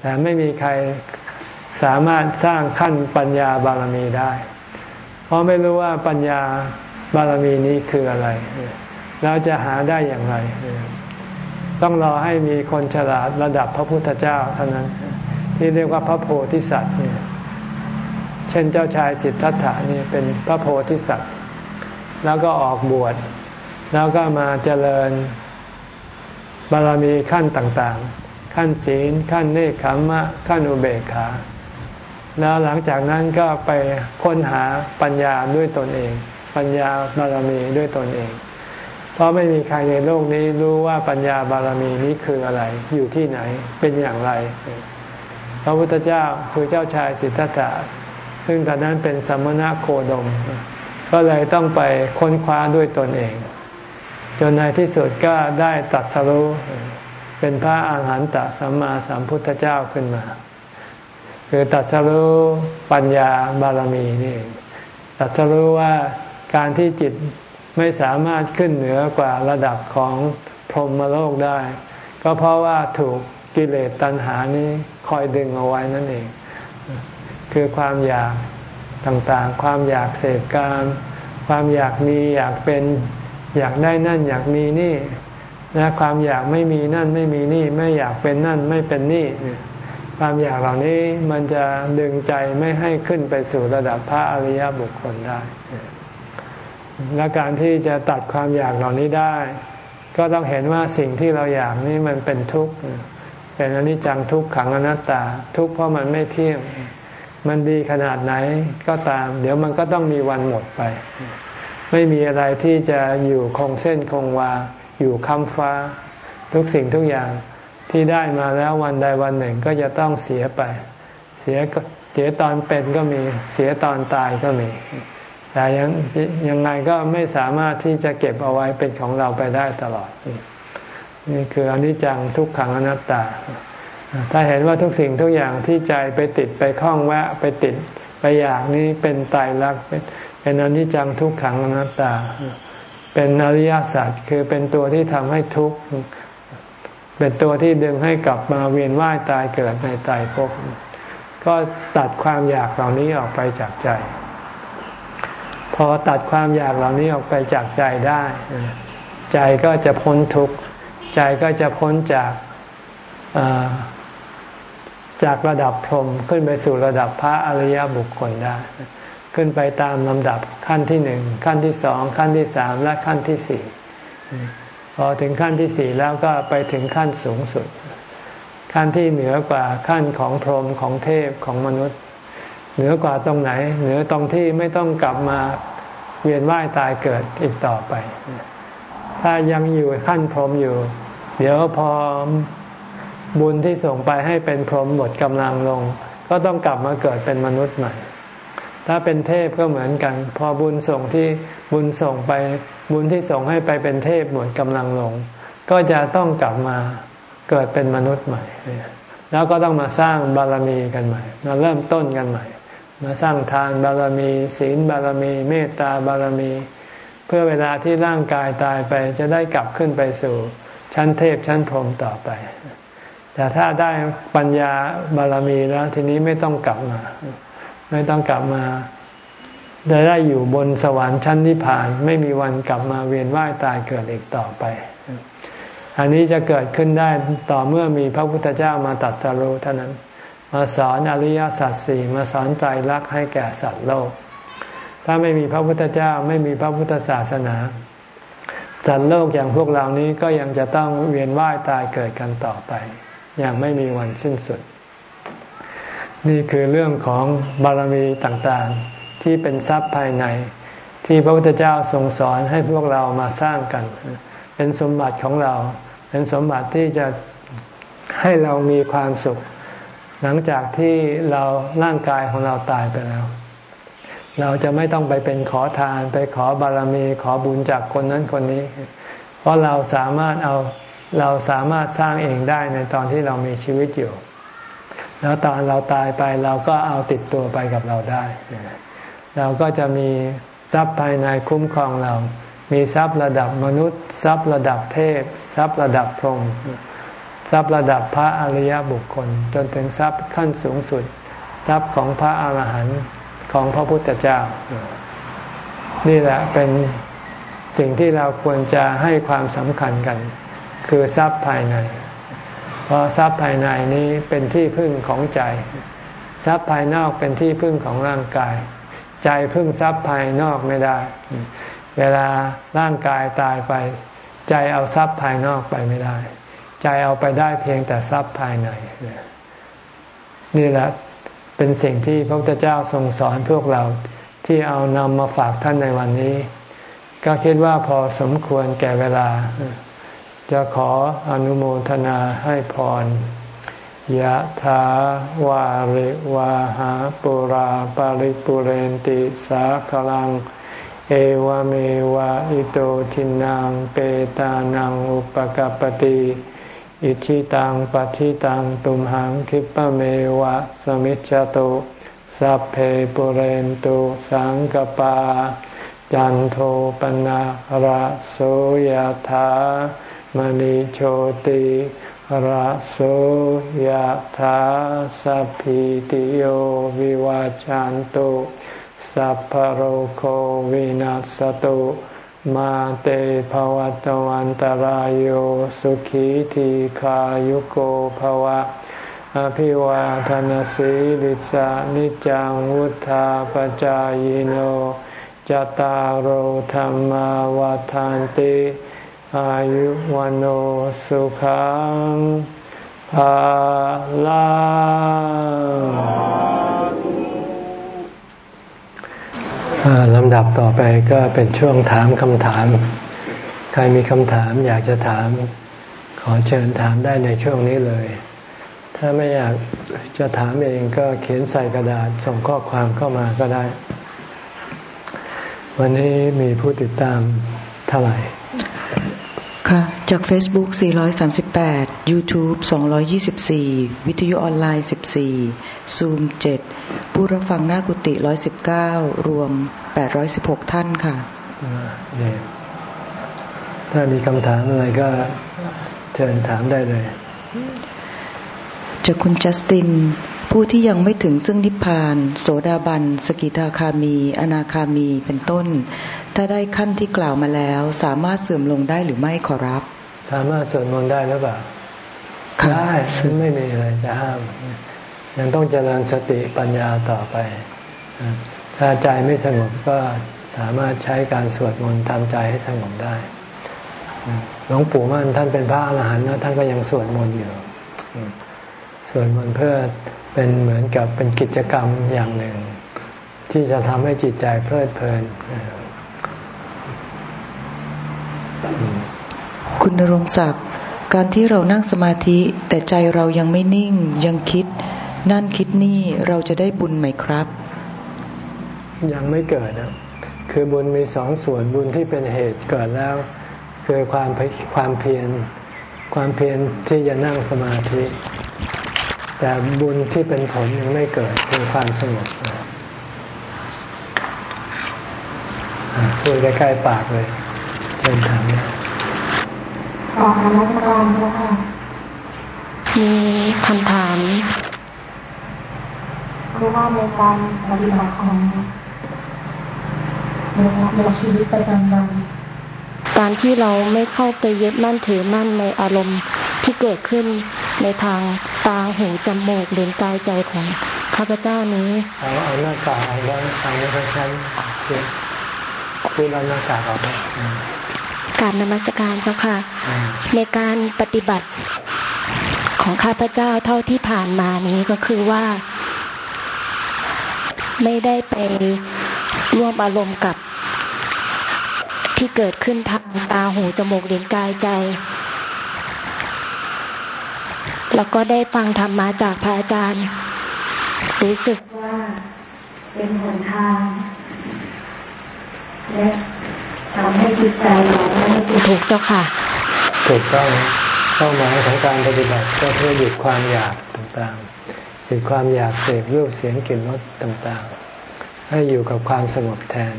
แต่ไม่มีใคร สามารถสร้างขั้นปัญญาบารมีได้ เพราะไม่รู้ว่าปัญญาบารมีนี้คืออะไร แล้วจะหาได้อย่างไร ต้องรอให้มีคนฉลาดระดับพระพุทธเจ้าเท่านั้น ที่เรียกว่าพระโพธิสัตว์เนี่ยเช่นเจ้าชายสิทธัตถะนี่เป็นพระโพธิสัตว์ แล้วก็ออกบวช แล้วก็มาเจริญบารมีขั้นต่างๆ ขั้นศีล ขั้นเนคขมะขั้นอุเบกขา แล้วหลังจากนั้นก็ไปค้นหาปัญญาด้วยตนเอง ปัญญาบารมีด้วยตนเอง เพราะไม่มีใครในโลกนี้รู้ว่าปัญญาบารมีนี้คืออะไร อยู่ที่ไหนเป็นอย่างไร พระพุทธเจ้าคือเจ้าชายสิทธัตถะซึ่งตอนนั้นเป็นสมณะโคดม ก็เลยต้องไปค้นคว้าด้วยตนเอง จนในที่สุดก็ได้ตัดสรู้เป็นพระอาหารหันตสัมมาสัมพุทธเจ้าขึ้นมา คือตัดสรู้ปัญญาบารมีนี่ตัดสรู้ว่าการที่จิตไม่สามารถขึ้นเหนือกว่าระดับของพรหมโลกได้ ก็เพราะว่าถูกกิเลสตัณหานี้คอยดึงเอาไว้นั่นเอง คือความอยากต่างๆ ความอยากเสพกามความอยากมีอยากเป็นอยากได้นั่นอยากมีนี่นะความอยากไม่มีนั่นไม่มีนี่ ไม่อยากเป็นนั่นไม่เป็นนี่ ความอยากเหล่านี้มันจะดึงใจไม่ให้ขึ้นไปสู่ระดับพระอริยบุคคลได้ และการที่จะตัดความอยากเหล่านี้ได้ ก็ต้องเห็นว่าสิ่งที่เราอยากนี้มันเป็นทุกข์ เป็นอนิจจังทุกขังอนัตตา ทุกข์เพราะมันไม่เที่ยง มันดีขนาดไหนก็ตาม เดี๋ยวมันก็ต้องมีวันหมดไป ไม่มีอะไรที่จะอยู่คงเส้นคงวา อยู่ค้ำฟ้า ทุกสิ่งทุกอย่าง ที่ได้มาแล้ววันใดวันหนึ่งก็จะต้องเสียไป เสียเสียตอนเป็นก็มีเสียตอนตายก็มี แต่ยังยังไงก็ไม่สามารถที่จะเก็บเอาไว้เป็นของเราไปได้ตลอด นี่คืออนิจจังทุกขังอนัตตา ถ้าเห็นว่าทุกสิ่งทุกอย่างที่ใจไปติดไปคล้องแวะไปติดไปอยากนี้เป็นตายรักเป็นอนิจจังทุกขังอนัตตา เป็นอริยสัจคือเป็นตัวที่ทำให้ทุกข์ เป็นตัวที่ดึงให้กลับมาเวียนว่ายตายเกิดในตายภพก็ตัดความอยากเหล่านี้ออกไปจากใจ พอตัดความอยากเหล่านี้ออกไปจากใจได้ ใจก็จะพ้นทุกข์ใจก็จะพ้นจากจากระดับพรหมขึ้นไปสู่ระดับพระอริยบุคคลได้ ขึ้นไปตามลำดับขั้นที่หนึ่งขั้นที่สองขั้นที่สามและขั้นที่สี่ อถึงขั้นที่สี่แล้วก็ไปถึงขั้นสูงสุด ขั้นที่เหนือกว่าขั้นของพรหมของเทพของมนุษย์ เหนือกว่าตรงไหน เหนือตรงที่ไม่ต้องกลับมาเวียนว่ายตายเกิดอีกต่อไป ถ้ายังอยู่ขั้นพรหมอยู่ เดี๋ยวพอบุญที่ส่งไปให้เป็นพรหมหมดกำลังลง ก็ต้องกลับมาเกิดเป็นมนุษย์ใหม่ ถ้าเป็นเทพก็เหมือนกัน พอบุญส่งที่บุญส่งไป บุญที่ส่งให้ไปเป็นเทพหมดกำลังลง ก็จะต้องกลับมาเกิดเป็นมนุษย์ใหม่ แล้วก็ต้องมาสร้างบารมีกันใหม่ มาเริ่มต้นกันใหม่ มาสร้างทานบารมี ศีลบารมี เมตตาบารมี เพื่อเวลาที่ร่างกายตายไปจะได้กลับขึ้นไปสู่ ชั้นเทพชั้นพรหมต่อไป แต่ถ้าได้ปัญญาบารมีแล้วทีนี้ไม่ต้องกลับมา ไม่ต้องกลับมาจะได้อยู่บนสวรรค์ชั้นนิพพาน ไม่มีวันกลับมาเวียนว่ายตายเกิดอีกต่อไป อันนี้จะเกิดขึ้นได้ต่อเมื่อมีพระพุทธเจ้ามาตัดสรุเท่านั้น มาสอนอริยสัจสี่มาสอนใจรักให้แก่สัตว์โลก ถ้าไม่มีพระพุทธเจ้าไม่มีพระพุทธศาสนาสัตว์โลกอย่างพวกเรานี้ก็ยังจะต้องเวียนว่ายตายเกิดกันต่อไป อย่างไม่มีวันสิ้นสุด นี่คือเรื่องของบารมีต่างๆ ที่เป็นทรัพย์ภายใน ที่พระพุทธเจ้าทรงสอนให้พวกเรามาสร้างกัน เป็นสมบัติของเรา เป็นสมบัติที่จะให้เรามีความสุข หลังจากที่เราร่างกายของเราตายไปแล้ว เราจะไม่ต้องไปเป็นขอทานไปขอบารมีขอบุญจากคนนั้นคนนี้ เพราะเราสามารถเอาเราสามารถสร้างเองได้ในตอนที่เรามีชีวิตอยู่ แล้วตอนเราตายไปเราก็เอาติดตัวไปกับเราได้ เราก็จะมีทรัพย์ภายในคุ้มครองเรา มีทรัพย์ระดับมนุษย์ ทรัพย์ระดับเทพ ทรัพย์ระดับพรหมทรัพย์ระดับพระอริยบุคคล จนถึงทรัพย์ขั้นสูงสุด ทรัพย์ของพระอาหารหันต์ของพระพุทธเจ้า นี่แหละเป็นสิ่งที่เราควรจะให้ความสำคัญกัน คือทรัพย์ภายใน พราะทรัพย์ภายในนี้เป็นที่พึ่งของใจ ทรัพย์ภายนอกเป็นที่พึ่งของร่างกาย ใจพึ่งทรัพย์ภายนอกไม่ได้ เวลาร่างกายตายไป ใจเอาทรัพย์ภายนอกไปไม่ได้ ใจเอาไปได้เพียงแต่ทรัพย์ภายใน นี่แหละเป็นสิ่งที่พระพุทธเจ้าทรงสอนพวกเราที่เอานำมาฝากท่านในวันนี้ ก็คิดว่าพอสมควรแก่เวลา จะขออนุโมทนาให้พรยะถาวาริวาหาปุราปาริปุเรนติสาคลัง เอวเมวะอิโตทินังเปตานังอุปกปติอิชิตังปฏิตังตุมหังคิปะเมวะสมิจจตุสัพเพปุเรนตุสังกปา จันโทปนะระโสยธา มณิโชติระโสยธาสัพพิติโยวิวาจันตุสัพพโรโควินัสตุมาเตภวัตวันตารโยสุขีทีขายุโกภวะ อภิวาทนสีลิสานิจังวุธาปจายโนจตารโหธรรมวาทานติ อายุวันโอสุขังภาลังลำดับต่อไปก็เป็นช่วงถามคำถาม ใครมีคำถามอยากจะถาม ขอเชิญถามได้ในช่วงนี้เลย ถ้าไม่อยากจะถามเองก็เขียนใส่กระดาษส่งข้อความเข้ามาก็ได้ วันนี้มีผู้ติดตามเท่าไหร่ ค่ะ จาก Facebook 438 YouTube 224 วิทยุออนไลน์ 14 Zoom 7 ผู้รับฟังหน้ากุฏิ119 รวม 816 ท่านค่ะ ถ้ามีคำถามอะไรก็เชิญถามได้เลย จากคุณจัสติน ผู้ที่ยังไม่ถึงซึ่งนิพพาน โสดาบัน สกิทาคามี อนาคามี เป็นต้น ถ้าได้ขั้นที่กล่าวมาแล้ว สามารถเสื่อมลงได้หรือไม่ขอรับ สามารถสวดมนต์ได้หรือเปล่าได้ซึ่งไม่มีอะไรจะห้าม ยังต้องเจริญสติปัญญาต่อไป ถ้าใจไม่สงบก็สามารถใช้การสวดมนต์ทำใจให้สงบได้หลวงปู่มั่นท่านเป็นพระอรหันต์นะท่านก็ยังสวดมนต์อยู่สวดมนต์เพื่อเป็นเหมือนกับเป็นกิจกรรมอย่างหนึ่ง ที่จะทำให้จิตใจเพลิดเพลิน คุณนรงศักดิ์การที่เรานั่งสมาธิแต่ใจเรายังไม่นิ่งยังคิด นั่นคิดนี่เราจะได้บุญไหมครับ ยังไม่เกิดนะคือบุญมีสองส่วนบุญที่เป็นเหตุเกิดแล้ว คือความความเพียรความเพียรที่จะนั่งสมาธิ แต่บุญที่เป็นผลยังไม่เกิดคือความสงบพูดใกล้ๆปากเลย เชิญถามขอรมัสการเจ้าค่ะมีคำถามคือว่าในการปฏิบัติของในชีวิตประจำวันการที่เราไม่เข้าไปยึดมั่นถือมั่นในอารมณ์ที่เกิดขึ้นในทางตาหูจมูกลิ้นกายใจของข้าพเจ้านี้เอาเอาหน้ากากเอาไว้เอาไว้ใช้พูดเอาหน้ากากออกมา การนมัสการเจ้าค่ะ ในการปฏิบัติของข้าพเจ้าเท่าที่ผ่านมานี้ก็คือว่า ไม่ได้ไปร่วมอารมณ์กับที่เกิดขึ้นทางตาหูจมูกลิ้นกายใจ แล้วก็ได้ฟังธรรมมาจากพระอาจารย์ รู้สึกว่าเป็นหนทางและ ทำให้จิตใจเราไม่ถูกเจ้าค่ะถูกต้องเป้าหมายของการปฏิบัติก็เพื่อหยุดความอยากต่างๆหยุดความอยากเสพรูปเสียงกลิ่นรสต่างๆ ให้อยู่กับความสงบแทน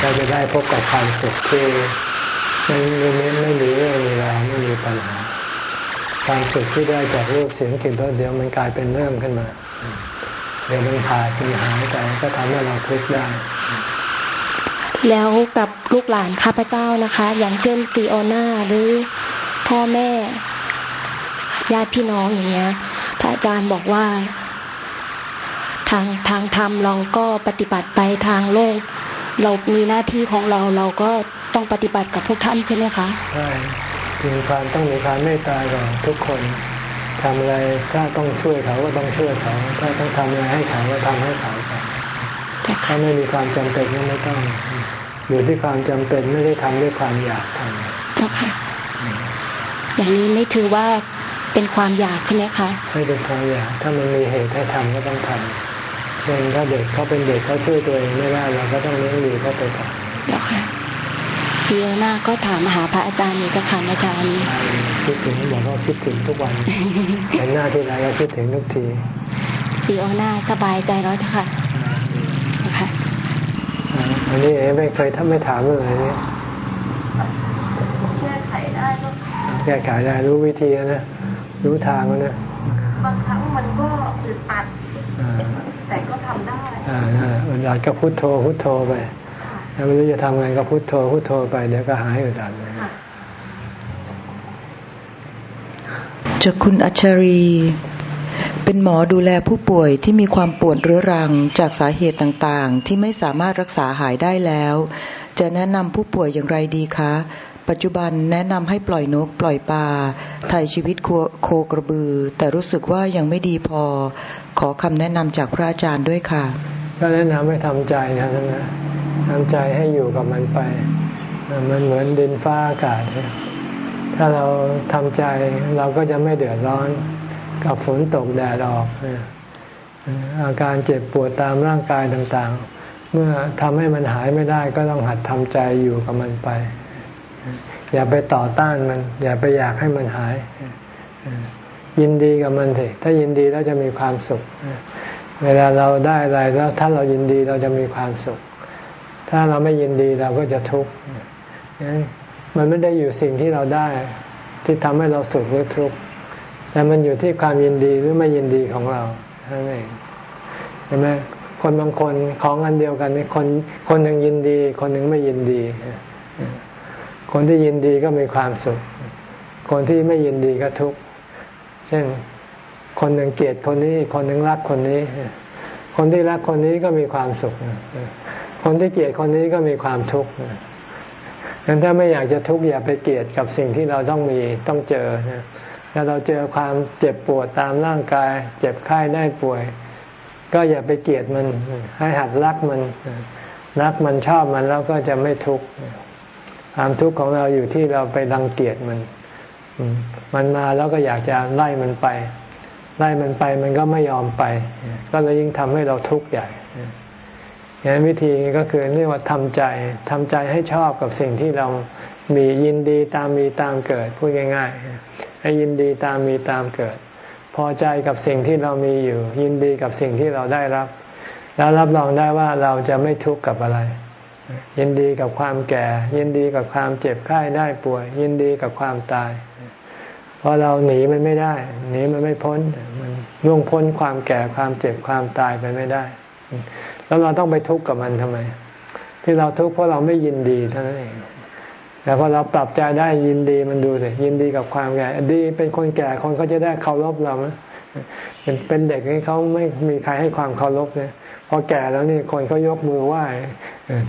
เราจะได้พบกับความสุขที่ไม่ไม่ไม่ไม่มีเรื่องเวลาไม่มีปัญหา ความสุขที่ได้จากรูปเสียงกลิ่นรสเดียวมันกลายเป็นเรื่องขึ้นมา เดี๋ยวมันผ่านมันหายไปก็ทำให้เราทุกข์ได้ แล้วกับลูกหลานข้าพเจ้านะคะ อย่างเช่นซีโอนาหรือพ่อแม่ญาติพี่น้องอย่างเงี้ย พระอาจารย์บอกว่า ทางทางธรรมเราก็ปฏิบัติไปทางโลก เรามีหน้าที่ของเราเราก็ต้องปฏิบัติกับพวกท่านใช่ไหมคะใช่มีความต้องมีความเมตตากับทุกคนทำอะไรถ้าต้องช่วยเขาก็ต้องช่วยเขา ถ้าต้องทำอะไรให้เขาก็ทำให้เขาไป ถ้าไม่มีความจำเป็นก็ไม่ต้องอยู่ที่ความจำเป็นไม่ได้ทำด้วยความอยากทำเจ้าค่ะ อย่างนี้ไม่ถือว่าเป็นความอยากใช่ไหมคะไม่เป็นความอยากถ้ามันมีเหตุให้ทำก็ต้องทำเช่นถ้าเด็กเขาเป็นเด็กเขาช่วยตัวเองไม่ได้เราก็ต้องเลี้ยงดูเขาไปก่อนเจ้าค่ะพีโอนาก็ถามมาหาพระอาจารย์อยู่กับค่ะอาจารย์คิดถึงบอกว่าคิดถึงทุกวันเห็นหน้าที่ไรก็คิดถึงทุกทีพีโอนาสบายใจแล้วค่ะค่ะ อันนี้เอ๋ไม่เคยทำไม่ถามเลยนี่แก้ไขได้ก็แก้ไขได้รู้วิธีนะรู้ทางแล้วนะบางครั้งมันก็อึดอัดแต่ก็ทำได้อ่าอึดอัดก็พุโทโธพุโทโธไปถ้าไม่รู้จะทำไงก็พุโทโธพุโทโธไปเดี๋ยวก็หายอึดอัดเลยจากคุณอัชรี เป็นหมอดูแลผู้ป่วยที่มีความปวดเรื้อรังจากสาเหตุต่างๆ ที่ไม่สามารถรักษาหายได้แล้ว จะแนะนำผู้ป่วยอย่างไรดีคะ ปัจจุบันแนะนำให้ปล่อยนกปล่อยปลาถ่ายชีวิตโคกระบือ แต่รู้สึกว่ายังไม่ดีพอ ขอคำแนะนำจากพระอาจารย์ด้วยค่ะ ก็แนะนำให้ทำใจนะท่นนะทำใจให้อยู่กับมันไป มันเหมือนดินฟ้าอากาศ ถ้าเราทำใจเราก็จะไม่เดือดร้อน กับฝนตกแดดออกอาการเจ็บปวดตามร่างกายต่างๆ เมื่อทำให้มันหายไม่ได้ก็ต้องหัดทำใจอยู่กับมันไป อย่าไปต่อต้านมัน อย่าไปอยากให้มันหาย ยินดีกับมันเถอะถ้ายินดีแล้วจะมีความสุข เวลาเราได้อะไรแล้วถ้าเรายินดีเราจะมีความสุข ถ้าเราไม่ยินดีเราก็จะทุกข์มันไม่ได้อยู่สิ่งที่เราได้ ที่ทำให้เราสุขหรือทุกข์ แต่มันอยู่ที่ความยินดีหรือไม่ยินดีของเราท่านั้นเองใช่ไหมคนบางคนของอันเดียวกันนี่คนคนหนึ่งยินดี คนหนึ่งไม่ยินดี คนที่ยินดีก็มีความสุข คนที่ไม่ยินดีก็ทุกข์เช่นคนหนึ่งเกลียดคนนี้ คนหนึ่งรักคนนี้ คนที่รักคนนี้ก็มีความสุข คนที่เกลียดคนนี้ก็มีความทุกข์ดังนั้นถ้าไม่อยากจะทุกข์อย่าไปเกลียดกับสิ่งที่เราต้องมีต้องเจอ ถ้าเราเจอความเจ็บปวดตามร่างกาย เจ็บไข้ได้ป่วย ก็อย่าไปเกลียดมัน ให้หัดรักมัน รักมันชอบมันแล้วก็จะไม่ทุกข์ความทุกข์ของเราอยู่ที่เราไปรังเกียจมัน มันมาแล้วก็อยากจะไล่มันไป ไล่มันไปมันก็ไม่ยอมไป ก็เลยยิ่งทำให้เราทุกข์ใหญ่อย่างวิธีก็คือเรียกว่าทำใจทำใจให้ชอบกับสิ่งที่เรามียินดีตามมีตามเกิดพูดง่าย ๆ ให้ยินดีตามมีตามเกิด พอใจกับสิ่งที่เรามีอยู่ ยินดีกับสิ่งที่เราได้รับ แล้วรับรองได้ว่าเราจะไม่ทุกข์กับอะไร ยินดีกับความแก่ ยินดีกับความเจ็บไข้ได้ป่วย ยินดีกับความตาย เพราะเราหนีมันไม่ได้ หนีมันไม่พ้นมันล่วงพ้นความแก่ความเจ็บความตายไปไม่ได้ แล้วเราต้องไปทุกข์กับมันทำไม ที่เราทุกข์เพราะเราไม่ยินดีเท่านั้นเอง แต่พอเราปรับใจได้ยินดีมันดูสิยินดีกับความแก่ดีเป็นคนแก่คนเขาจะได้เคารพเราเป็นเป็นเด็กนี่เขาไม่มีใครให้ความเคารพเนี่ยพอแก่แล้วนี่คนเขายกมือไหว้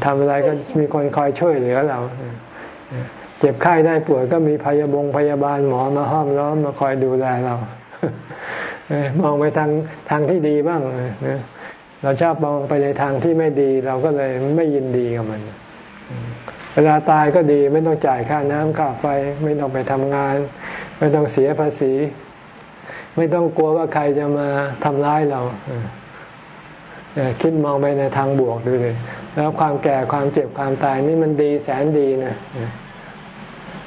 ทำอะไรก็มีคนคอยช่วยเหลือเราเจ็บไข้ได้ป่วยก็มีพยาบงพยาบาลหมอมาห้อมล้อมมาคอยดูแลเรามองไปทางทางที่ดีบ้างเราชอบมองไปในทางที่ไม่ดี เราก็เลยไม่ยินดีกับมัน เวลาตายก็ดีไม่ต้องจ่ายค่าน้ำค่าไฟ ไม่ต้องไปทำงาน ไม่ต้องเสียภาษี ไม่ต้องกลัวว่าใครจะมาทำร้ายเราคิดมองไปในทางบวกดูเลย แล้วความแก่ความเจ็บความตายนี่มันดีแสนดีนะ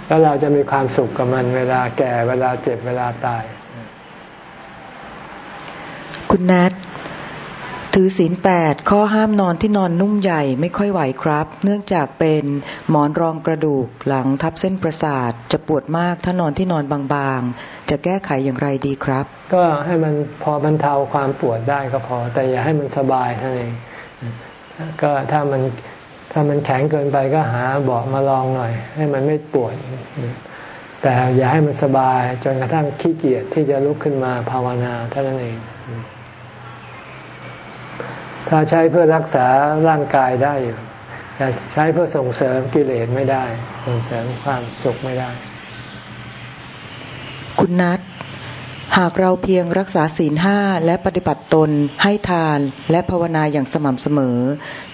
แล้วเราจะมีความสุขกับมันเวลาแก่เวลาเจ็บเวลาตาย คุณนัท ถือศีลแปดข้อห้ามนอนที่นอนนุ่มใหญ่ไม่ค่อยไหวครับ เนื่องจากเป็นหมอนรองกระดูกหลังทับเส้นประสาท จะปวดมากถ้านอนที่นอนบางๆ จะแก้ไขอย่างไรดีครับ ก็ให้มันพอบรรเทาความปวดได้ก็พอ แต่อย่าให้มันสบายเท่านั้นก็ถ้ามันถ้ามันแข็งเกินไปก็หาบอกมาลองหน่อย ให้มันไม่ปวด แต่อย่าให้มันสบายจนกระทั่งขี้เกียจที่จะลุกขึ้นมาภาวนาเท่านั้นเอง ถ้าใช้เพื่อรักษาร่างกายได้อยู่แต่ใช้เพื่อส่งเสริมกิเลสไม่ได้ ส่งเสริมความสุขไม่ได้ คุณนัทหหากเราเพียงรักษาศีลห้าและปฏิบัติตนให้ทานและภาวนาอย่างสม่ำเสมอ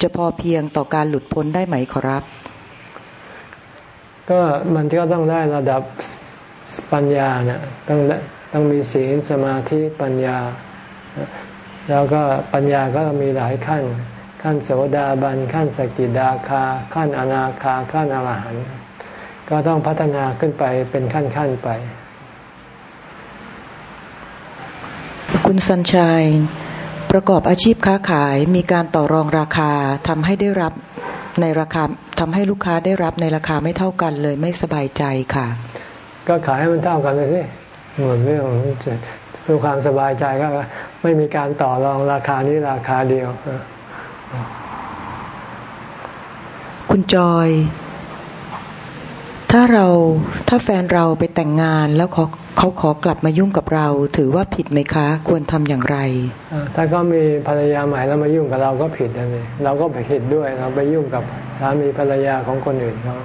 จะพอเพียงต่อการหลุดพ้นได้ไหมขอรับ ก็มันก็ต้องได้ระดับปัญญาเนี่ยต้องต้องมีศีลสมาธิปัญญา แล้วก็ปัญญาก็มีหลายขั้น ขั้นโสดาบันขั้นสกิดาคา ขั้นอนาคาขั้นอรหันต์ก็ต้องพัฒนาขึ้นไปเป็นขั้นขั้นไป คุณสัญชัยประกอบอาชีพค้าขายมีการต่อรองราคาทำให้ได้รับในราคาทำให้ลูกค้าได้รับในราคาไม่เท่ากันเลยไม่สบายใจค่ะ ก็ขายให้มันเท่ากันเลยสิหมดเรื่อง เพื่อความสบายใจก็ไม่มีการต่อรองราคานี้ราคาเดียว คุณจอย ถ้าเราถ้าแฟนเราไปแต่งงานแล้วเขาเขาขอกลับมายุ่งกับเรา ถือว่าผิดไหมคะ ควรทำอย่างไร ถ้าเขามีภรรยาใหม่แล้วมายุ่งกับเราก็ผิดนะนี่เราก็ไปผิดด้วยเราไปยุ่งกับสามีภรรยาของคนอื่นเขา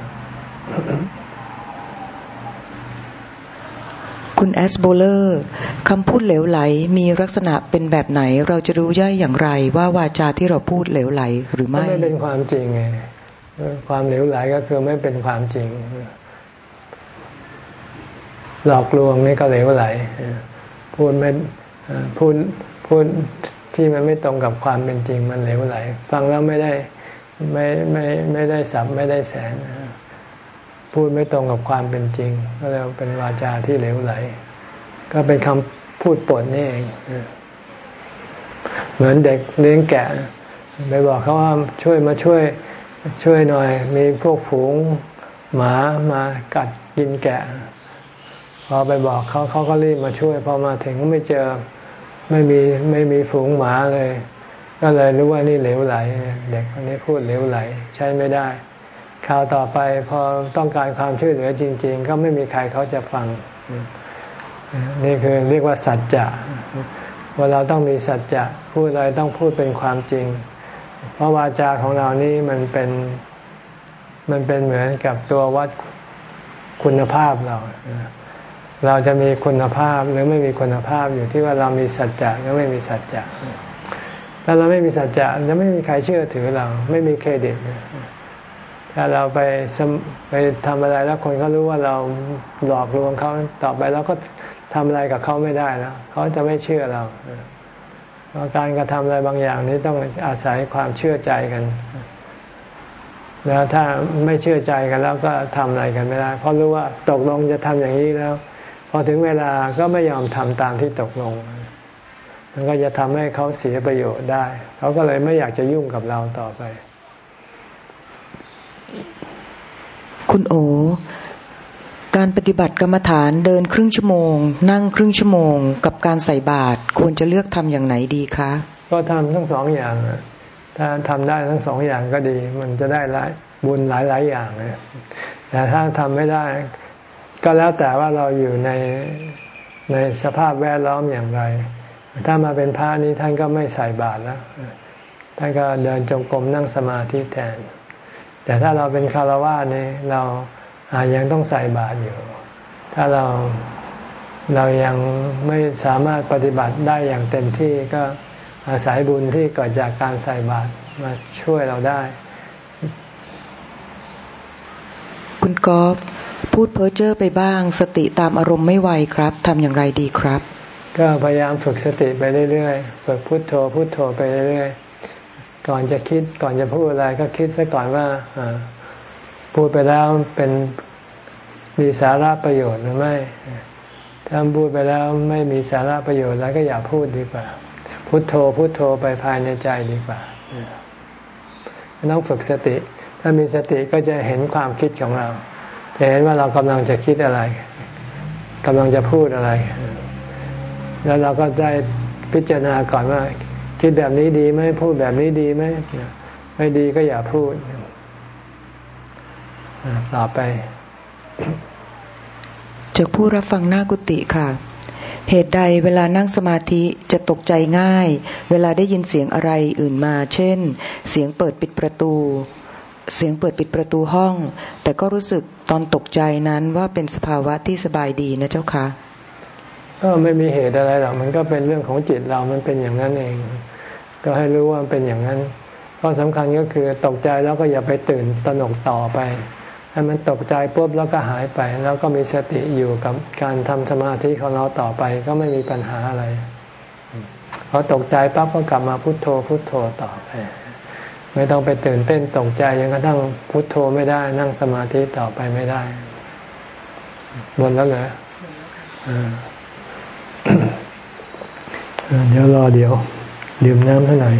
คุณแอสโบเลอร์คำพูดเหลวไหลมีลักษณะเป็นแบบไหน เราจะรู้ย่อยอย่างไร ว่าวาจาที่เราพูดเหลวไหลหรือไม่ไม่เป็นความจริงไงความเหลวไหลก็คือไม่เป็นความจริง หลอกลวงนี่ก็เหลวไหลพูดไม่พูดพูดที่มันไม่ตรงกับความเป็นจริงมันเหลวไหล ฟังแล้วไม่ได้ไม่ไม่ไม่ได้สับไม่ได้แสง พูดไม่ตรงกับความเป็นจริง ก็เรียเป็นวาจาที่เหลวไหล ก็เป็นคำพูดปดนี่เองเหมือนเด็กเลี้ยงแกะไปบอกเขาว่าช่วยมาช่วย ช่วยหน่อย มีพวกฝูงหมามากัดกินแกะ พอไปบอกเขาเขาก็รีบมาช่วย พอมาถึงก็ไม่เจอไม่มีไม่มีฝูงหมาเลย ก็เลยรู้ว่านี่เหลวไหล เด็กคนนี้พูดเหลวไหล ใช้ไม่ได้ ราวต่อไปพอต้องการความช่วยเหลือจริง ๆ ก็ไม่มีใครเขาจะฟัง นี่คือเรียกว่าสัจจะว่าเราต้องมีสัจจะพูดอะไรต้องพูดเป็นความจริง เพราะวาจาของเรานี่มันเป็นมันเป็นเหมือนกับตัววัดคุณภาพเรา เราจะมีคุณภาพหรือไม่มีคุณภาพอยู่ที่ว่าเรามีสัจจะหรือไม่มีสัจจะถ้าเราไม่มีสัจจะจะไม่มีใครเชื่อถือเรา ไม่มีเครดิต ถ้าเราไปไปทำอะไรแล้วคนเขารู้ว่าเราหลอกลวงเขาต่อไปเราก็ทำอะไรกับเขาไม่ได้แล้วเขาจะไม่เชื่อเราการกระทำอะไรบางอย่างนี้ต้องอาศัยความเชื่อใจกัน แล้วถ้าไม่เชื่อใจกันแล้วก็ทำอะไรกันไม่ได้ เพราะรู้ว่าตกลงจะทำอย่างนี้แล้ว พอถึงเวลาก็ไม่ยอมทำตามที่ตกลง มันก็จะทำให้เขาเสียประโยชน์ได้ เขาก็เลยไม่อยากจะยุ่งกับเราต่อไป คุณโอ การปฏิบัติกรรมฐานเดินครึ่งชั่วโมง นั่งครึ่งชั่วโมง กับการใส่บาตรควรจะเลือกทำอย่างไหนดีคะ ก็ทำทั้งสองอย่างถ้าทำได้ทั้งสองอย่างก็ดี มันจะได้หลายบุญหลายหลายอย่างเลยแต่ถ้าทำไม่ได้ ก็แล้วแต่ว่าเราอยู่ในในสภาพแวดล้อมอย่างไร ถ้ามาเป็นพระนี้ท่านก็ไม่ใส่บาตรแล้วท่านก็เดินจงกรมนั่งสมาธิแทน แต่ถ้าเราเป็นคารวะนี่เราอายังต้องใส่บาตรอยู่ ถ้าเราเรายังไม่สามารถปฏิบัติได้อย่างเต็มที่ก็อาศัยบุญที่เกิดจากการใส่บาตรมาช่วยเราได้ คุณกอล์ฟพูดเพ้อเจ้อไปบ้าง สติตามอารมณ์ไม่ไวครับทำอย่างไรดีครับ ก็พยายามฝึกสติไปเรื่อยๆฝึกพุโทโธพุโทโธไปเรื่อยๆ ก่อนจะคิดก่อนจะพูดอะไรก็คิดซะก่อนว่าพูดไปแล้วเป็นมีสาระประโยชน์หรือไม่ถ้าพูดไปแล้วไม่มีสาระประโยชน์แล้วก็อย่าพูดดีกว่า พุโทโธพุโทโธไปภายในใจดีกว่าต้องฝึกสติ ถ้ามีสติก็จะเห็นความคิดของเรา จะเห็นว่าเรากำลังจะคิดอะไรกำลังจะพูดอะไร แล้วเราก็ได้พิจารณาก่อนว่า คิดแบบนี้ดีไหมพูดแบบนี้ดีไหมไม่ดีก็อย่าพูดต่อไป จากผู้รับฟังหน้ากุฏิค่ะ เหตุใดเวลานั่งสมาธิจะตกใจง่าย เวลาได้ยินเสียงอะไรอื่นมา เช่น เสียงเปิดปิดประตู เสียงเปิดปิดประตูห้อง แต่ก็รู้สึกตอนตกใจนั้นว่าเป็นสภาวะที่สบายดีนะเจ้าคะ ก็ไม่มีเหตุอะไรหรอกมันก็เป็นเรื่องของจิตเรามันเป็นอย่างนั้นเอง ก็ให้รู้ว่ามันเป็นอย่างนั้นข้อสำคัญก็คือตกใจแล้วก็อย่าไปตื่นตระหนกต่อไปให้มันตกใจปุ๊บแล้วก็หายไป แล้วก็มีสติอยู่กับการทำสมาธิของเราต่อไป ก็ไม่มีปัญหาอะไรพอตกใจปั๊บก็กลับมาพุโทโธพุโทโธต่อไปไม่ต้องไปตื่นเต้นตกใจยังกระทั่งพุโทโธไม่ได้ นั่งสมาธิต่อไปไม่ได้หมดแล้วเหรอ เดี๋ยวรอเดี๋ยว ดื่มน้ำเท่าไหร่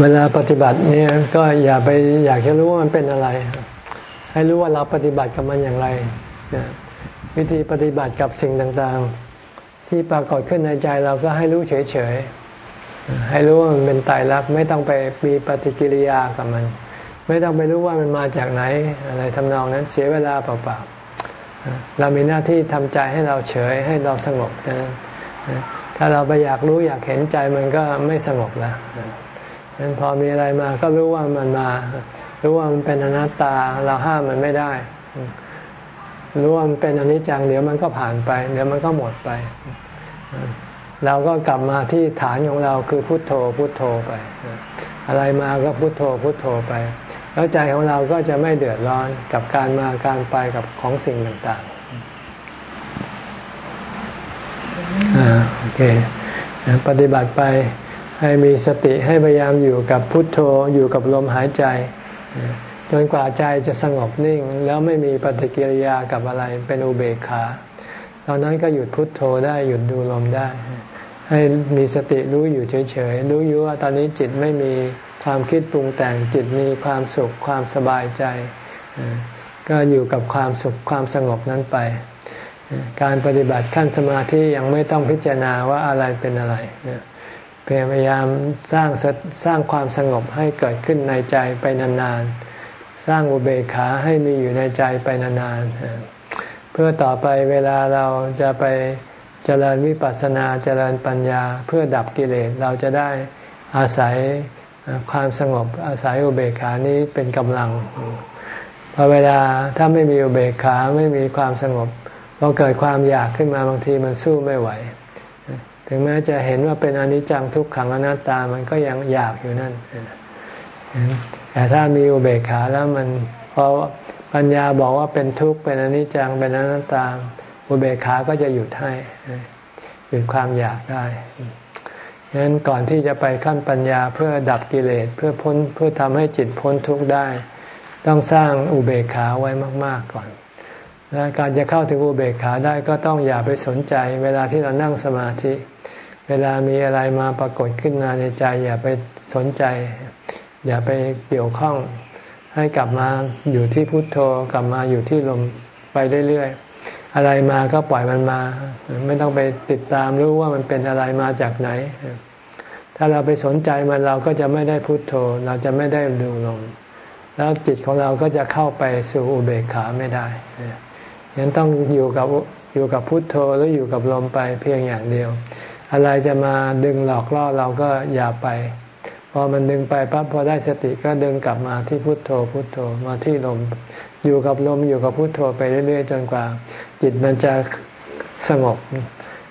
เวลาปฏิบัติเนี่ยก็อย่าไปอยากจะรู้ว่ามันเป็นอะไร ให้รู้ว่าเราปฏิบัติกับมันอย่างไรวิธีปฏิบัติกับสิ่งต่างๆ ที่ปรากฏขึ้นในใจเราก็ให้รู้เฉยๆให้รู้ว่ามันเป็นตายรักไม่ต้องไปมีปฏิกิริยากับมัน ไม่ต้องไปรู้ว่ามันมาจากไหนอะไรทำนองนั้นเสียเวลาเปล่าๆ เรามีหน้าที่ทำใจให้เราเฉยให้เราสงบนะถ้าเราไปอยากรู้อยากเห็นใจมันก็ไม่สงบแล้วนั้นพอมีอะไรมาก็รู้ว่ามันมา รู้ว่ามันเป็นอนัตตาเราห้ามมันไม่ได้ รู้ว่ามันเป็นอนิจจังเดี๋ยวมันก็ผ่านไป เดี๋ยวมันก็หมดไป เราก็กลับมาที่ฐานของเราคือพุทโธพุทโธไป อะไรมาก็พุทโธพุทโธไป แล้วใจของเราก็จะไม่เดือดร้อนกับการมาการไปกับของสิ่งต่างๆอ่าโอเคปฏิบัติไปให้มีสติให้พยายามอยู่กับพุทโธอยู่กับลมหายใจจนกว่าใจจะสงบนิ่ง แล้วไม่มีปฏิกิริยากับอะไรเป็นอุเบกขาตอนนั้นก็หยุดพุทโธได้หยุดดูลมได้ ให้มีสติรู้อยู่เฉยๆรู้อยู่ว่าตอนนี้จิตไม่มี ความคิดปรุงแต่งจิตมีความสุขความสบายใจ ก็อยู่กับความสุขความสงบนั้นไป การปฏิบัติขั้นสมาธิยังไม่ต้องพิจารณาว่าอะไรเป็นอะไรพยายามสร้างสร้างความสงบให้เกิดขึ้นในใจไปนานๆ สร้างอุเบกขาให้มีอยู่ในใจไปนานๆ เพื่อต่อไปเวลาเราจะไปเจริญวิปัสสนาเจริญปัญญา เพื่อดับกิเลสเราจะได้อาศัย ความสงบอาศัยอุเบกขานี้เป็นกำลังพอเวลาถ้าไม่มีอุเบกขาไม่มีความสงบพอเกิดความอยากขึ้นมาบางทีมันสู้ไม่ไหว ถึงแม้จะเห็นว่าเป็นอนิจจังทุกขังอนัตตามันก็ยังอยากอยู่นั่นแต่ถ้ามีอุเบกขาแล้วมันพอปัญญาบอกว่าเป็นทุกข์เป็นอนิจจังเป็นอนัตตา อุเบกขาก็จะหยุดให้หยุดความอยากได้ ฉะนั้นก่อนที่จะไปขั้นปัญญาเพื่อดับกิเลสเพื่อพ้นเพื่อทำให้จิตพ้นทุกข์ได้ ต้องสร้างอุเบกขาไว้มาก ๆก่อนและการจะเข้าถึงอุเบกขาได้ก็ต้องอย่าไปสนใจ เวลาที่เรานั่งสมาธิ เวลามีอะไรมาปรากฏขึ้นมาในใจ อย่าไปสนใจ อย่าไปเกี่ยวข้อง ให้กลับมาอยู่ที่พุทโธกลับมาอยู่ที่ลมไปเรื่อยๆ อะไรมาก็ปล่อยมันมา ไม่ต้องไปติดตามรู้ว่ามันเป็นอะไรมาจากไหน ถ้าเราไปสนใจมันเราก็จะไม่ได้พุทโธ เราจะไม่ได้ดูลมแล้วจิตของเราก็จะเข้าไปสู่อุเบกขาไม่ได้ยังต้องอยู่กับอยู่กับพุทโธหรืออยู่กับลมไปเพียงอย่างเดียว อะไรจะมาดึงหลอกล่อเราก็อย่าไป พอมันดึงไปปั๊บพอได้สติก็ดึงกลับมาที่พุทโธพุทโธมาที่ลม อยู่กับลมอยู่กับพุทโธไปเรื่อยๆ จนกว่า จิตมันจะสงบ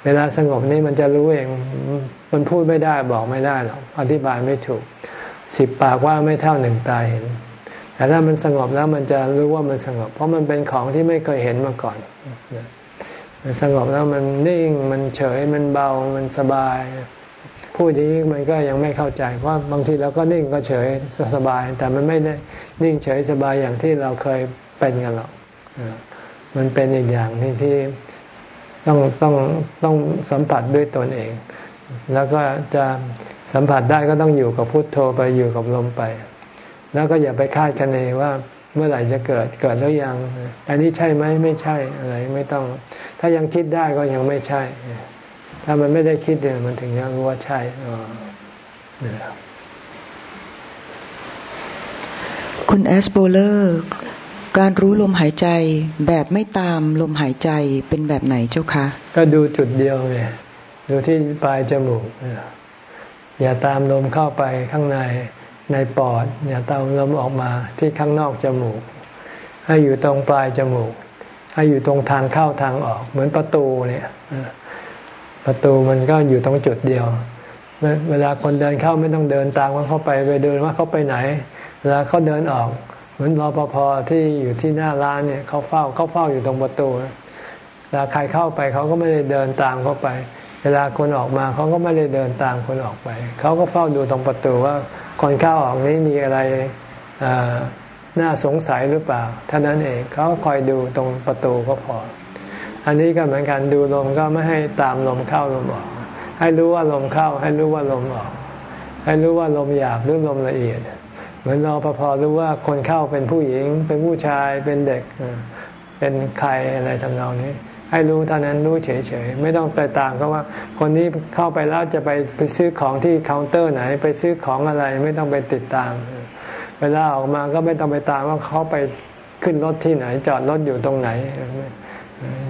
เวลาสงบนี่มันจะรู้เอง มันพูดไม่ได้บอกไม่ได้หรอกอธิบายไม่ถูก สิบปากว่าไม่เท่าหนึ่งตาเห็น แต่ถ้ามันสงบแล้วมันจะรู้ว่ามันสงบ เพราะมันเป็นของที่ไม่เคยเห็นมาก่อนสงบแล้วมันนิ่งมันเฉยมันเบามันสบาย พูดนี้มันก็ยังไม่เข้าใจเพราะบางทีเราก็นิ่งก็เฉยสบาย แต่มันไม่ได้นิ่งเฉยสบายอย่างที่เราเคยเป็นกันหรอก มันเป็นอีกอย่างที่ที่ต้องต้องต้องสัมผัสด้วยตนเอง แล้วก็จะสัมผัสได้ก็ต้องอยู่กับพุทโธไปอยู่กับลมไป แล้วก็อย่าไปคาดคะเนว่าเมื่อไหร่จะเกิดเกิดแล้วยัง อันนี้ใช่ไหมไม่ใช่อะไรไม่ต้อง ถ้ายังคิดได้ก็ยังไม่ใช่ ถ้ามันไม่ได้คิดเนี่ยมันถึงจะรู้ว่าใช่คุณแอสโบเลอร์ การรู้ลมหายใจแบบไม่ตามลมหายใจเป็นแบบไหนเจ้าคะ ก็ดูจุดเดียวเลยดูที่ปลายจมูก อย่าตามลมเข้าไปข้างในในปอด อย่าตามลมออกมาที่ข้างนอกจมูก ให้อยู่ตรงปลายจมูก ให้อยู่ตรงทางเข้าทางออก เหมือนประตูเนี่ยประตูมันก็อยู่ตรงจุดเดียว เวลาคนเดินเข้าไม่ต้องเดินตามว่าเขาไปไปเดินว่าเขาไปไหนเวลาเขาเดินออก เหมือนรอปภที่อยู่ที่หน้าร้านเนี่ยเขาเฝ้าเขาเฝ้าอยู่ตรงประตูเวลาใครเข้าไปเขาก็ไม่ได้เดินตามเข้าไป เวลาคนออกมาเขาก็ไม่ได้เดินตามคนออกไป เขาก็เฝ้าดูตรงประตูว่าคนเข้าออกนี้มีอะไรน่าสงสัยหรือเปล่าท่านั้นเองเขาคอยดูตรงประตูก็พอ อันนี้ก็เหมือนกันดูลมก็ไม่ให้ตามลมเข้าลมออก ให้รู้ว่าลมเข้า ให้รู้ว่าลมออก ให้รู้ว่าลมหยาบหรือลมละเอียด เหมือนเราพอรู้ว่าคนเข้าเป็นผู้หญิง เป็นผู้ชายเป็นเด็กเป็นใครอะไรทำนองนี้ ให้รู้เท่านั้นรู้เฉยๆ ไม่ต้องไปตามเขาว่า คนนี้เข้าไปแล้วจะไปไปซื้อของที่เคาน์เตอร์ไหน ไปซื้อของอะไรไม่ต้องไปติดตาม เวลาออกมาก็ไม่ต้องไปตามว่าเขาไปขึ้นรถที่ไหน จอดรถอยู่ตรงไหน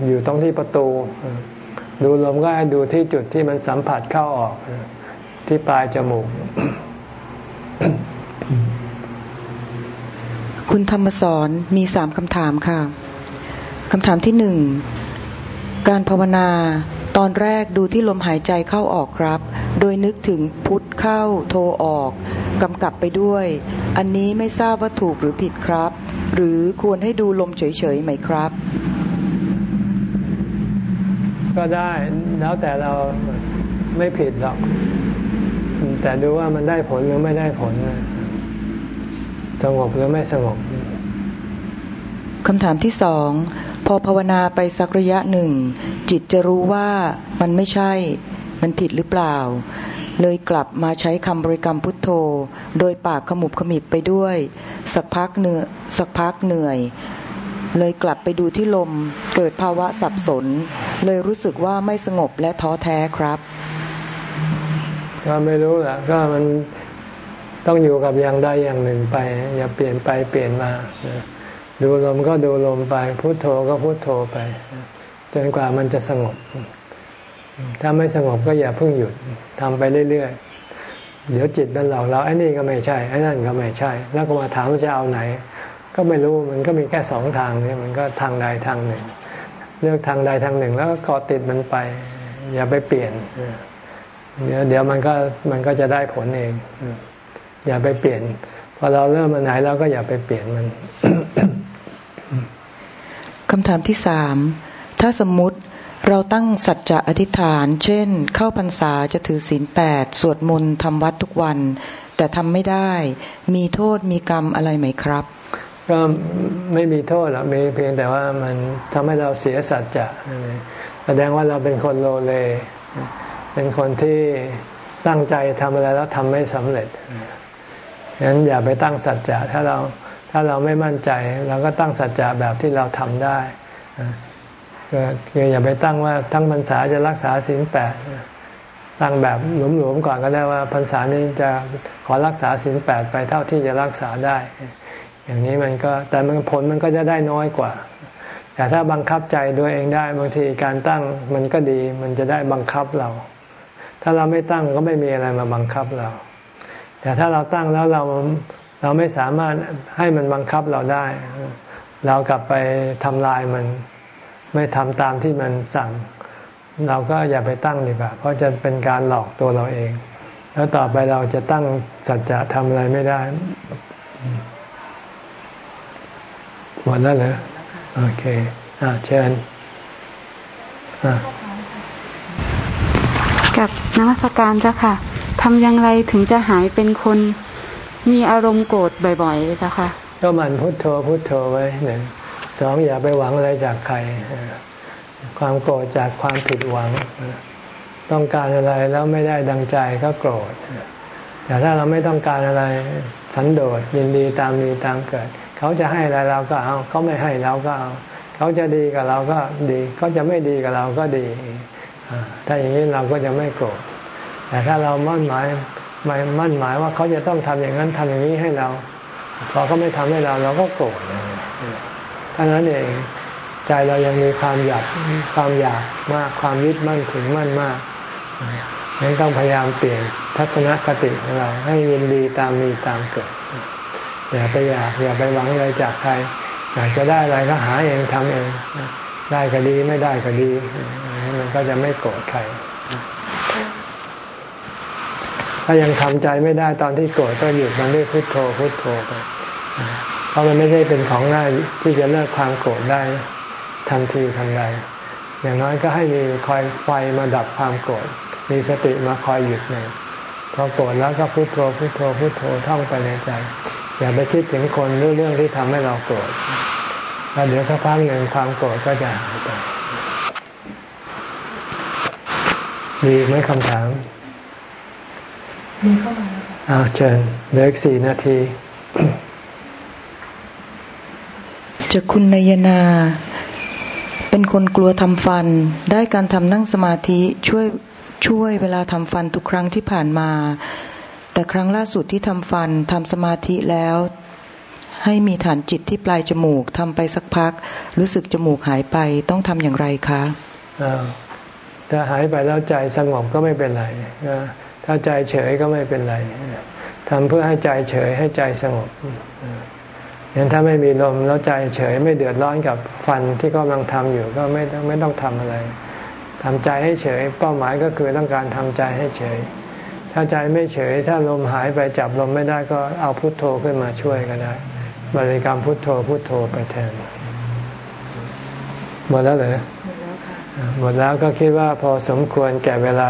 อยู่ตรงที่ประตู ดูลมก็ให้ดูที่จุดที่มันสัมผัสเข้าออกที่ปลายจมูก คุณธรรมสอนมีสามคำถามค่ะคำถามที่หนึ่งการภาวนาตอนแรกดูที่ลมหายใจเข้าออกครับ โดยนึกถึงพุทธเข้าโทออกกำกับไปด้วย อันนี้ไม่ทราบว่าถูกหรือผิดครับ หรือควรให้ดูลมเฉยๆไหมครับ ก็ได้แล้วแต่เราไม่ผิดหรอก แต่ดูว่ามันได้ผลหรือไม่ได้ผล สงบหรือไม่สงบคำถามที่สองพอภาวนาไปสักระยะหนึ่ง จิตจะรู้ว่ามันไม่ใช่ มันผิดหรือเปล่า เลยกลับมาใช้คำบริกรรมพุทโธ โดยปากขมุบขมิบไปด้วย สักพักเหนื่อยสักพักเหนื่อย เลยกลับไปดูที่ลมเกิดภาวะสับสน เลยรู้สึกว่าไม่สงบและท้อแท้ครับ ก็ไม่รู้แหละก็มัน ต้องอยู่กับอย่างใดอย่างหนึ่งไป อย่าเปลี่ยนไปเปลี่ยนมาดูลมก็ดูลมไป พุโทโธก็พุโทโธไป จนกว่ามันจะสงบ ถ้าไม่สงบก็อย่าเพิ่งหยุดทำไปเรื่อยๆ เดี๋ยวจิตมันหลอกเราไอ้นี่ก็ไม่ใช่ไอ้นั่นก็ไม่ใช่ แล้วก็มาถามว่าจะเอาไหน ก็ไม่รู้มันก็มีแค่สองทางนี่มันก็ทางใดทางหนึ่ง เลือกทางใดทางหนึ่ง แล้วก็กาะติดมันไป อย่าไปเปลี่ยนเดี๋ยวเดี๋ยวมันก็มันก็จะได้ผลเอง อย่าไปเปลี่ยนพอเราเริ่มมันไหนแล้วก็อย่าไปเปลี่ยนมันคำถามที่สามถ้าสมมุติเราตั้งสัจจะอธิษฐาน เช่น เข้าพรรษาจะถือศีลแปดสวดมนต์ทำวัดทุกวัน แต่ทำไม่ได้ มีโทษมีกรรมอะไรไหมครับ ก็ไม่มีโทษหรอกมีเพียงแต่ว่ามันทำให้เราเสียสัจจะแสดงว่าเราเป็นคนโลเล เป็นคนที่ตั้งใจทำอะไรแล้วทำไม่สำเร็จ งั้นอย่าไปตั้งสัจจะถ้าเราถ้าเราไม่มั่นใจ เราก็ตั้งสัจจะแบบที่เราทำได้คืออย่าไปตั้งว่าทั้งพรรษาจะรักษาศีลแปดตั้งแบบหลวมๆก่อนก็ได้ว่าพรรษานี้จะขอรักษาศีลแปดไปเท่าที่จะรักษาได้ อย่างนี้มันก็แต่มันผลมันก็จะได้น้อยกว่า แต่ถ้าบังคับใจด้วยเองได้บางทีการตั้งมันก็ดีมันจะได้บังคับเรา ถ้าเราไม่ตั้งก็ไม่มีอะไรมาบังคับเรา แต่ถ้าเราตั้งแล้วเราเราไม่สามารถให้มันบังคับเราได้ เรากลับไปทำลายมัน ไม่ทำตามที่มันสั่ง เราก็อย่าไปตั้งดีกว่า เพราะจะเป็นการหลอกตัวเราเอง แล้วต่อไปเราจะตั้งสัจจะทำอะไรไม่ได้หมดแล้วเหรอโอเค อ่าเชิญกับนมัสการเจ้าค่ะ ทำอย่างไรถึงจะหายเป็นคนมีอารมณ์โกรธบ่อยๆจ้ะค่ะก็มันพุโทโธพุโทโธไว้หนึ่งสองอย่าไปหวังอะไรจากใคร ความโกรธจากความผิดหวัง ต้องการอะไรแล้วไม่ได้ดังใจก็โกรธแต่ถ้าเราไม่ต้องการอะไรสันโดษยินดีตามมีตามเกิด เขาจะให้อะไรเราก็เอาเขาไม่ให้เราก็เอาเขาจะดีกับเราก็ดีเขาจะไม่ดีกับเราก็ดีถ้าอย่างนี้เราก็จะไม่โกรธ แต่ถ้าเรามั่นหมายหมายมั่นหมายว่าเขาจะต้องทำอย่างนั้นทำอย่างนี้ให้เราพอเขาไม่ทำให้เราเราก็โกรธเท่านั้นเองใจเรายังมีความอยากความอยากมากความยึดมั่นถึงมั่นมากนั้นต้องพยายามเปลี่ยนทัศนคติของเรา ให้ยินดีตามมีตามเกิดอย่าไปอยากอย่าไปหวังอะไรจากใครอยากจะได้อะไรก็หาเองทำเอง ได้ก็ดีไม่ได้ก็ดี มันก็จะไม่โกรธใคร ถ้ายังทำใจไม่ได้ตอนที่โกรธก็หยุดมันด้วยพุโทโธพุโทโธไปเพราะมันไม่ใช่เป็นของง่ายที่จะเลิกความโกรธได้ทันทีทันใดอย่างน้อยก็ให้มีคอยไฟมาดับความโกรธมีสติมาคอยหยุดหน่อยพอโกรธแล้วก็พุโทโธพุโทโธพุโทโธท่องไปในใจ อย่าไปคิดถึงคนหรือเรื่องที่ทำให้เราโกรธแล้วเดี๋ยวสักพักหนึ่งความโกรธก็จะหายไปมีไหมคำถาม มีเข้ามาอ้าวเชิญเหลืออีกสี่นาที จะคุณนายนา เป็นคนกลัวทำฟัน ได้การทำนั่งสมาธิช่วยช่วยเวลาทำฟันทุกครั้งที่ผ่านมา แต่ครั้งล่าสุดที่ทำฟันทำสมาธิแล้ว ให้มีฐานจิตที่ปลายจมูกทำไปสักพัก รู้สึกจมูกหายไปต้องทำอย่างไรคะถ้าหายไปแล้วใจสงบก็ไม่เป็นไร ถ้าใจเฉยก็ไม่เป็นไรทำเพื่อให้ใจเฉยให้ใจสงบอย่างถ้าไม่มีลมแล้วใจเฉยไม่เดือดร้อนกับฟันที่กำลังทำอยู่ก็ไม่ต้องไม่ต้องทำอะไรทำใจให้เฉย เป้าหมายก็คือต้องการทำใจให้เฉย ถ้าใจไม่เฉย ถ้าลมหายไปจับลมไม่ได้ก็เอาพุทโธขึ้นมาช่วยก็ได้ บริกรรมพุทโธพุทโธไปแทนหมดแล้วเหรอหมดแล้วก็คิดว่าพอสมควรแก่เวลา